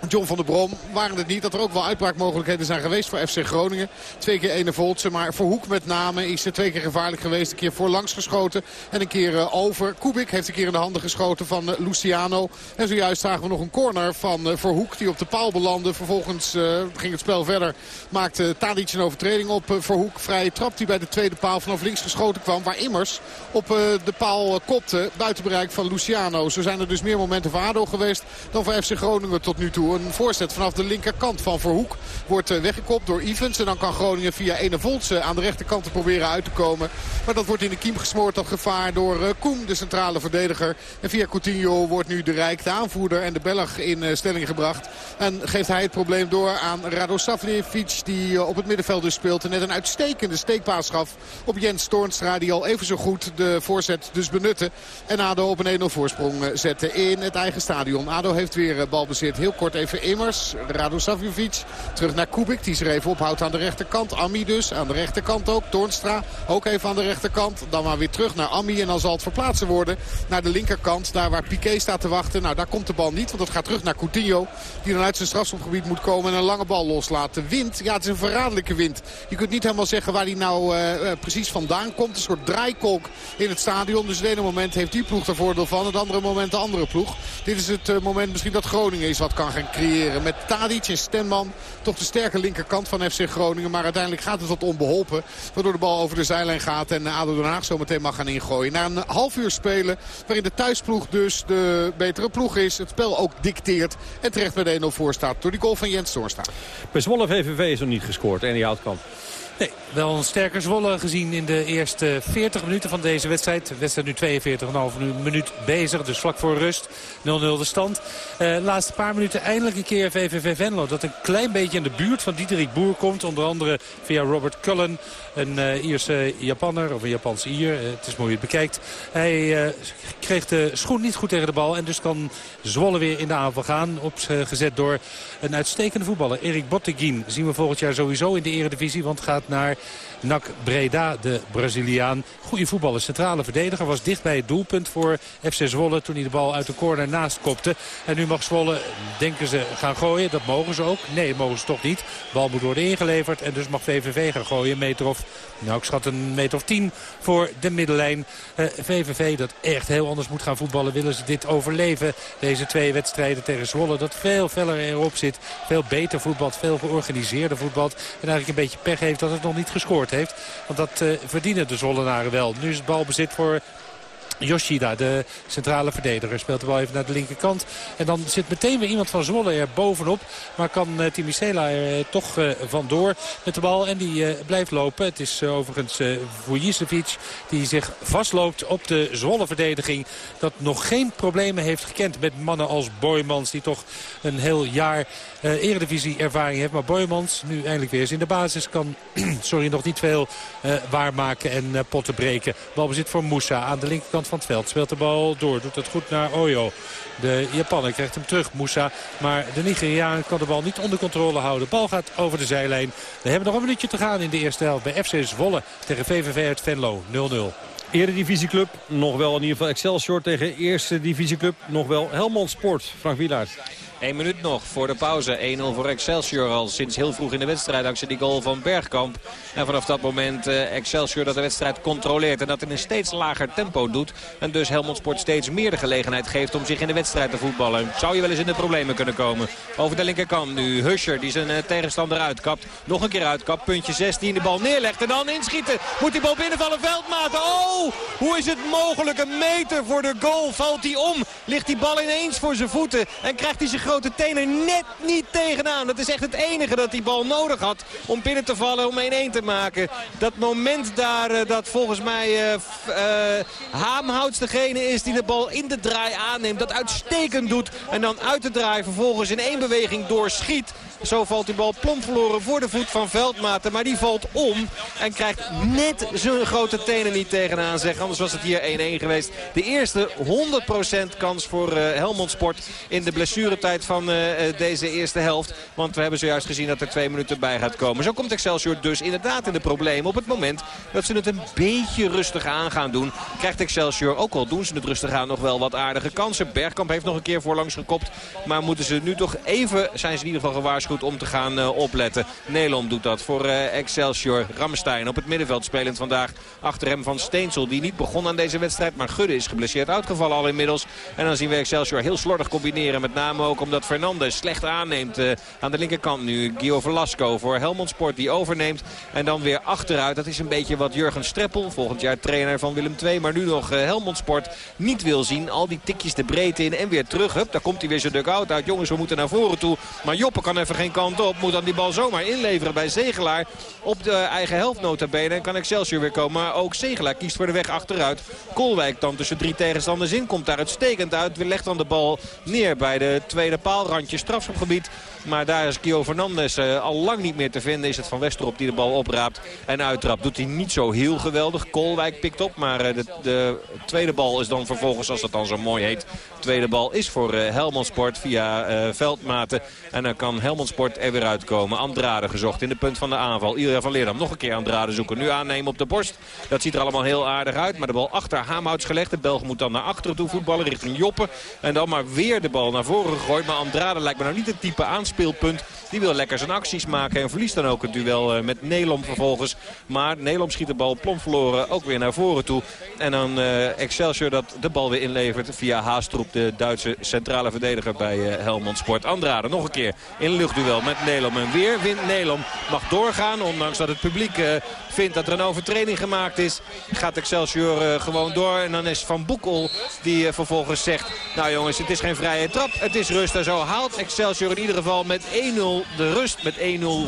John van der Brom waren het niet dat er ook wel uitbraakmogelijkheden zijn geweest voor FC Groningen. Twee keer ene Voltse, maar voor Hoek met name is het twee keer gevaarlijk geweest. Een keer voorlangs geschoten en een keer uh, over. Kubik heeft een keer in de handen geschoten van uh, Luciano. En zojuist zagen we nog een corner van uh, Verhoek die op de paal belandde. Vervolgens ging het spel verder. Maakte Tadic een overtreding op Verhoek. Vrije trap die bij de tweede paal vanaf links geschoten kwam. Waar Immers op de paal kopte buiten bereik van Luciano. Zo zijn er dus meer momenten voor ADO geweest dan voor FC Groningen tot nu toe. Een voorzet vanaf de linkerkant van Verhoek wordt eh, weggekopt door Evans. En dan kan Groningen via Ene Voltse aan de rechterkant proberen uit te komen. Maar dat wordt in de kiem gesmoord, dat gevaar door eh, Koem, de centrale verdediger. En via Coutinho wordt nu de Rijk, de aanvoerder en de Belg in eh, stelling gebracht. En geeft hij het probleem door aan Radosavljevic die op het middenveld dus speelt. En net een uitstekende steekpaas gaf op Jens Toornstra. Die al even zo goed de voorzet dus benutte. En ADO op een 1-0 voorsprong zette in het eigen stadion. ADO heeft weer balbezit. Heel kort even Immers. Rado Savjovic terug naar Kubik. Die zich even ophoudt aan de rechterkant. Ami dus aan de rechterkant ook. Toornstra ook even aan de rechterkant. Dan maar weer terug naar Ami. En dan zal het verplaatsen worden naar de linkerkant. Daar waar Piqué staat te wachten. Nou daar komt de bal niet. Want dat gaat terug naar Coutinho. Die dan uit zijn strafschopgebied moet komen. En een lange bal loslaat. De wind. Ja het is een verraderlijke wind. Je kunt niet helemaal zeggen waar die nou uh, precies vandaan komt. Een soort draaikolk in het stadion. Dus het ene moment heeft die ploeg er voordeel van. Het andere moment de andere ploeg. Dit is het uh, moment misschien dat Groningen eens wat kan gaan creëren. Met Tadic en Stenman toch de sterke linkerkant van FC Groningen. Maar uiteindelijk gaat het wat onbeholpen. Waardoor de bal over de zijlijn gaat en ADO Den Haag zo meteen mag gaan ingooien. Na een half uur spelen waarin de thuisploeg dus de betere ploeg is. Het spel ook dicteert. En terecht bij de 1-0 voor staat door die goal van Jens Toornstra. Bij Zwolle VVV is er niet gescoord. En die Houtkamp. Nee, wel een sterker Zwolle gezien in de eerste 40 minuten van deze wedstrijd. De wedstrijd nu 42,5 minuut bezig, dus vlak voor rust. 0-0 de stand. Uh, laatste paar minuten eindelijk een keer VVV Venlo. Dat een klein beetje in de buurt van Diederik Boer komt. Onder andere via Robert Cullen. Een uh, Ierse Japanner, of een Japanse Ier. Uh, het is mooi het bekijkt. Hij kreeg de schoen niet goed tegen de bal. En dus kan Zwolle weer in de aanval gaan. Opgezet door een uitstekende voetballer. Erik Botteguin zien we volgend jaar sowieso in de eredivisie. Want gaat naar NAC Breda, de Braziliaan. Goede voetballer, centrale verdediger. Was dicht bij het doelpunt voor FC Zwolle toen hij de bal uit de corner naast kopte. En nu mag Zwolle, denken ze, gaan gooien. Dat mogen ze ook. Nee, mogen ze toch niet. Bal moet worden ingeleverd en dus mag VVV gaan gooien. Een meter of, nou ik schat een meter of tien voor de middenlijn. Uh, eh, VVV dat echt heel anders moet gaan voetballen. Willen ze dit overleven, deze twee wedstrijden tegen Zwolle. Dat veel feller erop zit. Veel beter voetbalt, veel georganiseerder voetbalt. En eigenlijk een beetje pech heeft dat het nog niet gescoord heeft. Want dat uh, verdienen de Zollenaren wel. Nu is het balbezit voor Yoshida, de centrale verdediger, speelt de bal even naar de linkerkant. En dan zit meteen weer iemand van Zwolle er bovenop. Maar kan uh, Timisela er uh, toch uh, vandoor met de bal. En die blijft lopen. Het is overigens Vujicevic die zich vastloopt op de Zwolle-verdediging. Dat nog geen problemen heeft gekend met mannen als Boymans. Die toch een heel jaar eredivisie ervaring heeft. Maar Boymans, nu eindelijk weer eens in de basis, kan sorry, nog niet veel waarmaken en potten breken. Balbezit voor Moussa aan de linkerkant van het veld. Speelt de bal door. Doet het goed naar Oyo. De Japaner krijgt hem terug, Moussa. Maar de Nigeriaan kan de bal niet onder controle houden. De bal gaat over de zijlijn. We hebben nog een minuutje te gaan in de eerste helft bij FC Zwolle tegen VVV uit Venlo 0-0. Eredivisieclub, nog wel in ieder geval Excelsior tegen Eerste Divisieclub, nog wel Helmond Sport. Frank Wielaert. 1 minuut nog voor de pauze. 1-0 voor Excelsior al sinds heel vroeg in de wedstrijd dankzij die goal van Bergkamp. En vanaf dat moment uh, Excelsior dat de wedstrijd controleert en dat in een steeds lager tempo doet. En dus Helmond Sport steeds meer de gelegenheid geeft om zich in de wedstrijd te voetballen. Zou je wel eens in de problemen kunnen komen. Over de linkerkant nu Huscher die zijn uh, tegenstander uitkapt. Nog een keer uitkapt. Puntje 16 de bal neerlegt en dan inschieten. Moet die bal binnenvallen veldmaten. Oh, hoe is het mogelijk? Een meter voor de goal. Valt hij om. Ligt die bal ineens voor zijn voeten. En krijgt hij zijn grote tenen net niet tegenaan. Dat is echt het enige dat die bal nodig had om binnen te vallen, om 1-1 te maken. Dat moment daar uh, dat volgens mij uh, uh, Haamhouts degene is die de bal in de draai aanneemt. Dat uitstekend doet en dan uit de draai vervolgens in één beweging doorschiet. Zo valt die bal plomp verloren voor de voet van Veldmaten. Maar die valt om en krijgt net zijn grote tenen niet tegenaan. Zeg. Anders was het hier 1-1 geweest. De eerste 100% kans voor uh, Helmond Sport in de blessuretijd van uh, deze eerste helft. Want we hebben zojuist gezien dat er twee minuten bij gaat komen. Zo komt Excelsior dus inderdaad in de problemen op het moment dat ze het een beetje rustig aan gaan doen. Krijgt Excelsior, ook al doen ze het rustig aan, nog wel wat aardige kansen. Bergkamp heeft nog een keer voorlangs gekopt. Maar moeten ze nu toch even, zijn ze in ieder geval gewaarschuwd om te gaan uh, opletten. Nelom doet dat voor uh, Excelsior. Ramstein op het middenveld spelend vandaag achter hem van Steensel. Die niet begon aan deze wedstrijd, maar Gudde is geblesseerd uitgevallen al inmiddels. En dan zien we Excelsior heel slordig combineren. Met name ook omdat Fernandes slecht aanneemt uh, aan de linkerkant nu. Guido Velasco voor Helmond Sport die overneemt. En dan weer achteruit. Dat is een beetje wat Jurgen Streppel, volgend jaar trainer van Willem II. Maar nu nog Helmond Sport niet wil zien. Al die tikjes de breedte in en weer terug. Hup, daar komt hij weer zijn dugout uit. Jongens, we moeten naar voren toe. Maar Joppe kan even geen kant op. Moet dan die bal zomaar inleveren bij Zegelaar. Op de eigen helft notabene. En kan Excelsior weer komen. Maar ook Zegelaar kiest voor de weg achteruit. Kolwijk dan tussen drie tegenstanders in. Komt daar uitstekend uit. Legt dan de bal neer bij de tweede paalrandje strafschopgebied. Maar daar is Kio Fernandes uh, al lang niet meer te vinden. Is het Van Westerop die de bal opraapt en uittrapt. Doet hij niet zo heel geweldig. Kolwijk pikt op. Maar uh, de, de, tweede bal is dan vervolgens, als dat dan zo mooi heet... De tweede bal is voor uh, Helmond Sport via Veldmaten. En dan kan Helmond Sport er weer uitkomen. Andrade gezocht in de punt van de aanval. Ilja van Leerdam nog een keer Andrade zoeken. Nu aannemen op de borst. Dat ziet er allemaal heel aardig uit. Maar de bal achter Haamhouts gelegd. De Belg moet dan naar achteren toe voetballen richting Joppen. En dan maar weer de bal naar voren gegooid. Maar Andrade lijkt me nou niet het type aanspeelpunt. Die wil lekker zijn acties maken en verliest dan ook het duel met Nelom vervolgens. Maar Nelom schiet de bal plomp verloren ook weer naar voren toe. En dan uh, Excelsior dat de bal weer inlevert via Haastroep, de Duitse centrale verdediger bij uh, Helmond Sport. Andrade nog een keer in luchtduel met Nelom. En weer wint Nelom. Mag doorgaan, ondanks dat het publiek uh, vindt dat er een overtreding gemaakt is. Gaat Excelsior gewoon door. En dan is Van Boekel die vervolgens zegt... Nou jongens, het is geen vrije trap. Het is rust. En zo haalt Excelsior in ieder geval met 1-0 de rust. Met 1-0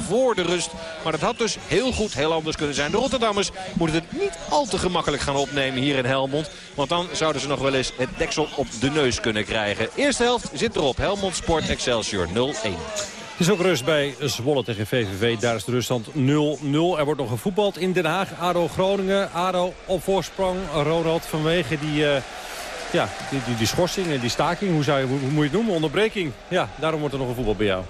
voor de rust. Maar dat had dus heel goed, heel anders kunnen zijn. De Rotterdammers moeten het niet al te gemakkelijk gaan opnemen hier in Helmond. Want dan zouden ze nog wel eens het deksel op de neus kunnen krijgen. Eerste helft zit erop. Helmond Sport Excelsior 0-1. Het is ook rust bij Zwolle tegen VVV. Daar is de ruststand 0-0. Er wordt nog gevoetbald in Den Haag. ADO Groningen. ADO op voorsprong. Ronald vanwege die... Uh, ja, die, die, die schorsing en die staking, hoe, zou je, hoe, hoe moet je het noemen? Onderbreking. Ja, daarom wordt er nog een voetbal bij jou.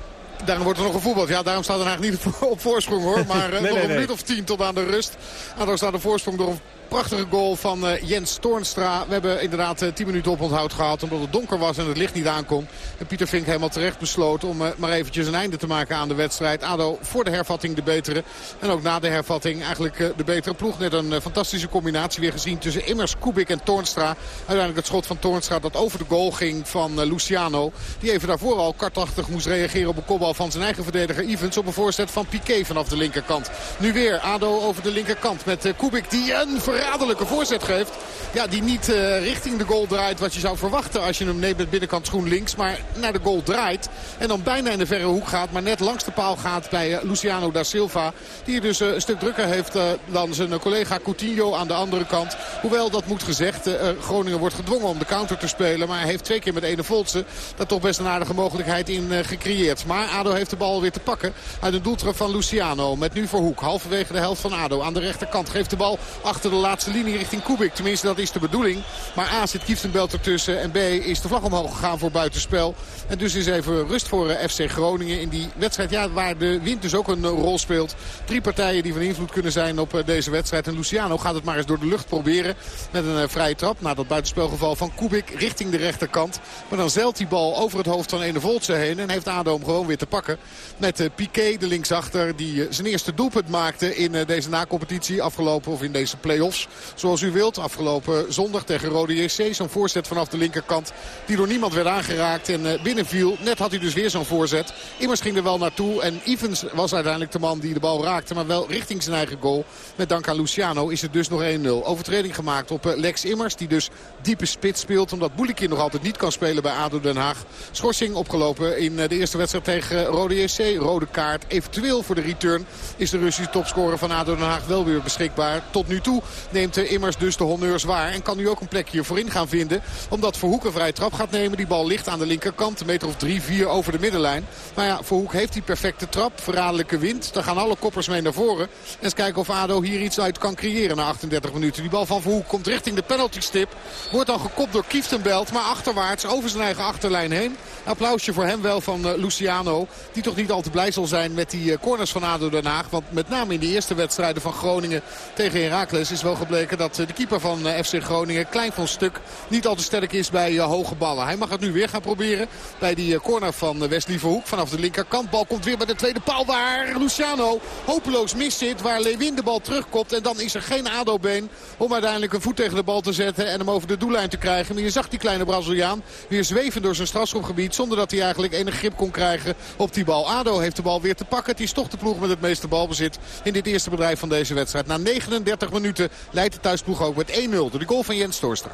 Daarom wordt er nog gevoetbald. Ja, daarom staat er eigenlijk niet op voorsprong hoor. Maar nee, nog nee, een minuut of tien tot aan de rust. ADO staat de voorsprong door een prachtige goal van uh, Jens Toornstra. We hebben inderdaad uh, 10 minuten op onthoud gehad omdat het donker was en het licht niet aankom. En Pieter Vink helemaal terecht besloten om uh, maar eventjes een einde te maken aan de wedstrijd. ADO voor de hervatting de betere. En ook na de hervatting eigenlijk de betere ploeg. Net een fantastische combinatie weer gezien tussen Immers, Kubik en Toornstra. Uiteindelijk het schot van Toornstra dat over de goal ging van Luciano. Die even daarvoor al kartachtig moest reageren op een kopbal van zijn eigen verdediger Evans. Op een voorzet van Piqué vanaf de linkerkant. Nu weer ADO over de linkerkant met Kubik die een verraderlijke voorzet geeft. Ja, die niet uh, richting de goal draait wat je zou verwachten als je hem neemt met binnenkant schoen links. Maar naar de goal draait. En dan bijna in de verre hoek gaat. Maar net langs de paal gaat bij uh, Luciano da Silva. Die dus uh, een stuk drukker heeft dan zijn collega Coutinho aan de andere kant. Hoewel dat moet gezegd. Groningen wordt gedwongen om de counter te spelen. Maar hij heeft twee keer met Ene Voltse daar toch best een aardige mogelijkheid in gecreëerd. Maar ADO heeft de bal weer te pakken uit een doeltrap van Luciano. Met nu voor Hoek. Halverwege de helft van ADO. Aan de rechterkant geeft de bal achter de laatste linie richting Kubik. Tenminste, dat is de bedoeling. Maar A zit Kieftenbelt ertussen. En B is de vlag omhoog gegaan voor buitenspel. En dus is even rust voor eh, FC Groningen in die wedstrijd. Ja, waar de wind dus ook een eh, rol speelt. Drie partijen die van invloed kunnen zijn op eh, deze wedstrijd. En Luciano gaat het maar eens door de lucht proberen. Met een vrije trap. Na dat buitenspelgeval van Kubik richting de rechterkant. Maar dan zeilt die bal over het hoofd van Ene Voltse heen. En heeft Adom gewoon weer te pakken. Met Piqué, de linksachter, die zijn eerste doelpunt maakte in deze nacompetitie. Afgelopen of in deze play-offs. Zoals u wilt. Afgelopen zondag tegen Rode JC. Zo'n voorzet vanaf de linkerkant. Die door niemand werd aangeraakt en binnenviel. Net had hij dus weer zo'n voorzet. Immers ging er wel naartoe. En Evans was uiteindelijk de man die de bal raakte. Maar wel richting zijn eigen goal. Met dank aan Luciano is het dus nog 1-0. Overtreding gemaakt op Lex Immers. Die dus diepe spits speelt. Omdat Boelikin nog altijd niet kan spelen bij ADO Den Haag. Schorsing opgelopen in de eerste wedstrijd tegen Rode JC. Rode kaart. Eventueel voor de return is de Russische topscorer van ADO Den Haag wel weer beschikbaar. Tot nu toe neemt Immers dus de honneurs waar. En kan nu ook een plekje voorin gaan vinden. Omdat Verhoek een vrije trap gaat nemen. Die bal ligt aan de linkerkant. Een meter of drie, vier over de middenlijn. Maar ja, Verhoek heeft die perfecte trap. Verraderlijke wind. Daar gaan alle koppers mee naar voren. En eens kijken of ADO hier iets uit kan creëren na 38 minuten. Die bal van Verhoek komt richting de penaltystip. Wordt dan gekopt door Kieftenbelt. Maar achterwaarts over zijn eigen achterlijn heen. Applausje voor hem wel van uh, Luciano. Die toch niet al te blij zal zijn met die uh, corners van ADO Den Haag. Want met name in de eerste wedstrijden van Groningen tegen Heracles is wel gebleken dat uh, de keeper van FC Groningen, Klein van Stuk, niet al te sterk is bij hoge ballen. Hij mag het nu weer gaan proberen bij die corner van Wesley Verhoek vanaf de linkerkant. Bal komt weer bij de tweede paal waar Luciano hopeloos mis zit. Waar Lewin de bal terugkomt. En dan is er geen ADO-been om uiteindelijk een voet tegen de bal te zetten en hem over de doellijn te krijgen. Maar je zag die kleine Braziliaan weer zweven door zijn strafschopgebied zonder dat hij eigenlijk enig grip kon krijgen op die bal. ADO heeft de bal weer te pakken. Het is toch de ploeg met het meeste balbezit in dit eerste bedrijf van deze wedstrijd. Na 39 minuten leidt de thuisploeg ook met 1-0 door de goal van Jens Torstra.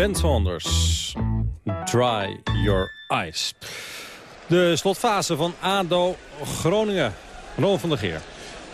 Ben Saunders. Dry your eyes. De slotfase van ADO Groningen. Ron van der Geer.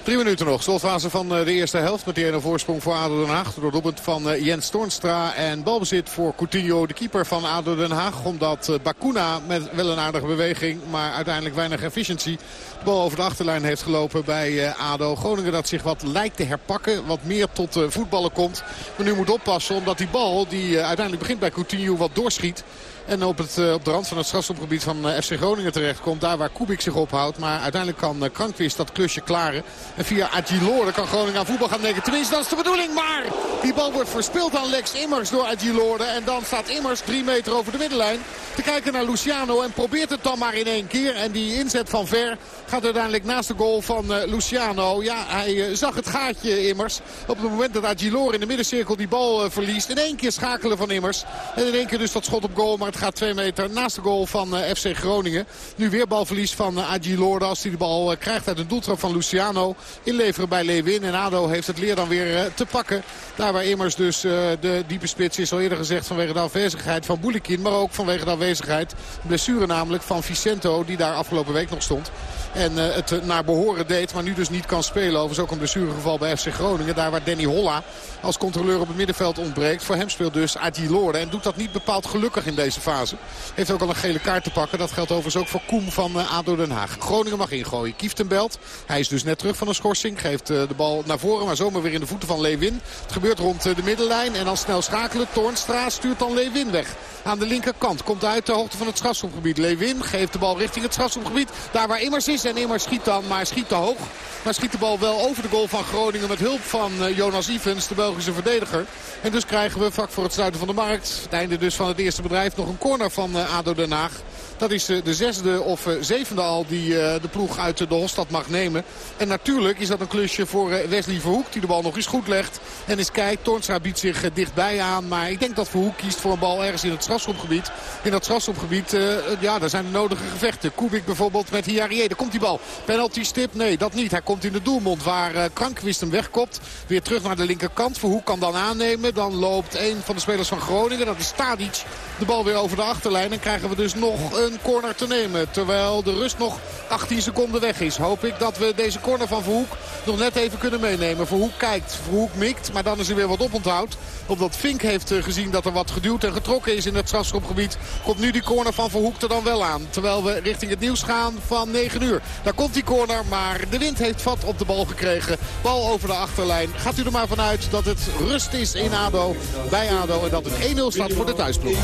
Drie minuten nog. Slotfase van eh, de eerste helft. Met een voorsprong voor ADO Den Haag. Door doelpunt van eh, Jens Toornstra. En balbezit voor Coutinho, de keeper van ADO Den Haag. Omdat eh, Bakuna met wel een aardige beweging. Maar uiteindelijk weinig efficiëntie. De bal over de achterlijn heeft gelopen bij ADO. Groningen dat zich wat lijkt te herpakken. Wat meer tot voetballen komt. Maar nu moet oppassen omdat die bal die uiteindelijk begint bij Coutinho wat doorschiet. En op, het, op de rand van het strafschopgebied van FC Groningen terechtkomt. Daar waar Kubik zich ophoudt. Maar uiteindelijk kan Krankwist dat klusje klaren. En via Agilore kan Groningen aan voetbal gaan denken. Tenminste, dat is de bedoeling. Maar die bal wordt verspeeld aan Lex Immers door Agilore. En dan staat Immers drie meter over de middenlijn te kijken naar Luciano. En probeert het dan maar in één keer. En die inzet van Ver gaat uiteindelijk naast de goal van Luciano. Ja, hij zag het gaatje Immers. Op het moment dat Agilore in de middencirkel die bal verliest. In één keer schakelen van Immers. En in één keer dus dat schot op goal. Maar gaat twee meter naast de goal van FC Groningen. Nu weer balverlies van Agilore als hij de bal krijgt uit een doeltrap van Luciano inleveren bij Lewin. En ADO heeft het leer dan weer eh, te pakken. Daar waar immers dus eh, de diepe spits is al eerder gezegd vanwege de afwezigheid van Boulikin. Maar ook vanwege de afwezigheid, blessure namelijk van Vicento die daar afgelopen week nog stond. En uh, het naar behoren deed, maar nu dus niet kan spelen. Overigens ook een blessuregeval bij FC Groningen. Daar waar Danny Holla als controleur op het middenveld ontbreekt. Voor hem speelt dus Adi Lorde. En doet dat niet bepaald gelukkig in deze fase. Heeft ook al een gele kaart te pakken. Dat geldt overigens ook voor Koem van uh, ADO Den Haag. Groningen mag ingooien. Kieftenbelt. Hij is dus net terug van een schorsing. Geeft de bal naar voren, maar zomaar weer in de voeten van Lewin. Het gebeurt rond de middenlijn. En dan snel schakelen. Toornstra stuurt dan Lewin weg aan de linkerkant. Komt uit de hoogte van het strafschopgebied. Lewin geeft de bal richting het strafschopgebied. Daar waar Immers is. En Immers schiet dan, maar schiet te hoog. Maar schiet de bal wel over de goal van Groningen met hulp van uh, Jonas Ivens, de Belgische verdediger. En dus krijgen we vlak voor het sluiten van de markt, het einde dus van het eerste bedrijf, nog een corner van uh, ADO Den Haag. Dat is de zesde of zevende al die de ploeg uit de Hofstad mag nemen. En natuurlijk is dat een klusje voor Wesley Verhoek. Die de bal nog eens goed legt. En eens kijkt. Toornstra biedt zich dichtbij aan. Maar ik denk dat Verhoek kiest voor een bal ergens in het strafschopgebied. In dat strafschopgebied, ja, daar zijn de nodige gevechten. Kubik bijvoorbeeld met Hiarie. Daar komt die bal. Penalty stip? Nee, dat niet. Hij komt in de doelmond waar Krankwist hem wegkopt. Weer terug naar de linkerkant. Verhoek kan dan aannemen. Dan loopt een van de spelers van Groningen. Dat is Stadic. De bal weer over de achterlijn. En krijgen we dus nog een corner te nemen. Terwijl de rust nog 18 seconden weg is. Hoop ik dat we deze corner van Verhoek nog net even kunnen meenemen. Verhoek kijkt, Verhoek mikt. Maar dan is er weer wat oponthoud. Omdat Fink heeft gezien dat er wat geduwd en getrokken is in het strafschopgebied. Komt nu die corner van Verhoek er dan wel aan. Terwijl we richting het nieuws gaan van 9 uur. Daar komt die corner, maar de wind heeft vat op de bal gekregen. Bal over de achterlijn. Gaat u er maar vanuit dat het rust is in ADO, bij ADO. En dat het 1-0 staat voor de thuisploeg.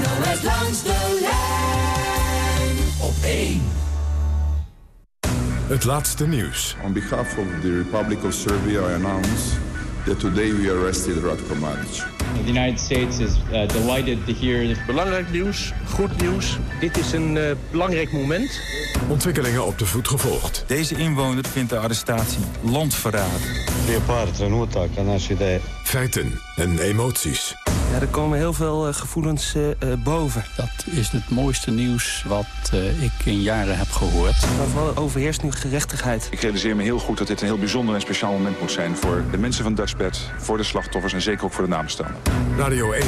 NOS langs de lijn op 1. Het laatste nieuws. On behalf of the Republic of Serbia, I announce that today we arrested Ratko Mladic. The United States is uh, delighted to hear... This. Belangrijk nieuws, goed nieuws. Dit is een uh, belangrijk moment. Ontwikkelingen op de voet gevolgd. Deze inwoner vindt de arrestatie landverraad. Feiten en emoties. Ja, er komen heel veel uh, gevoelens uh, boven. Dat is het mooiste nieuws wat uh, ik in jaren heb gehoord. Maar overheerst nu gerechtigheid. Ik realiseer me heel goed dat dit een heel bijzonder en speciaal moment moet zijn... voor de mensen van Dutchbed, voor de slachtoffers en zeker ook voor de namenstaanden. Radio 1,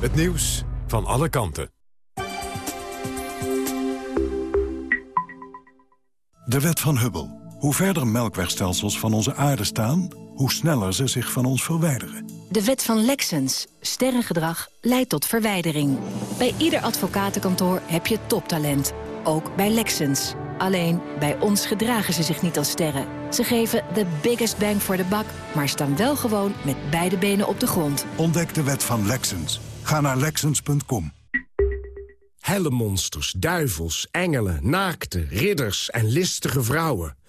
het nieuws van alle kanten. De wet van Hubble. Hoe verder melkwegstelsels van onze aarde staan... hoe sneller ze zich van ons verwijderen. De wet van Lexens. Sterrengedrag leidt tot verwijdering. Bij ieder advocatenkantoor heb je toptalent. Ook bij Lexens. Alleen, bij ons gedragen ze zich niet als sterren. Ze geven de biggest bang voor de buck, maar staan wel gewoon met beide benen op de grond. Ontdek de wet van Lexens. Ga naar Lexens.com. Hellemonsters, duivels, engelen, naakte, ridders en listige vrouwen.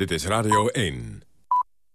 Dit is Radio 1.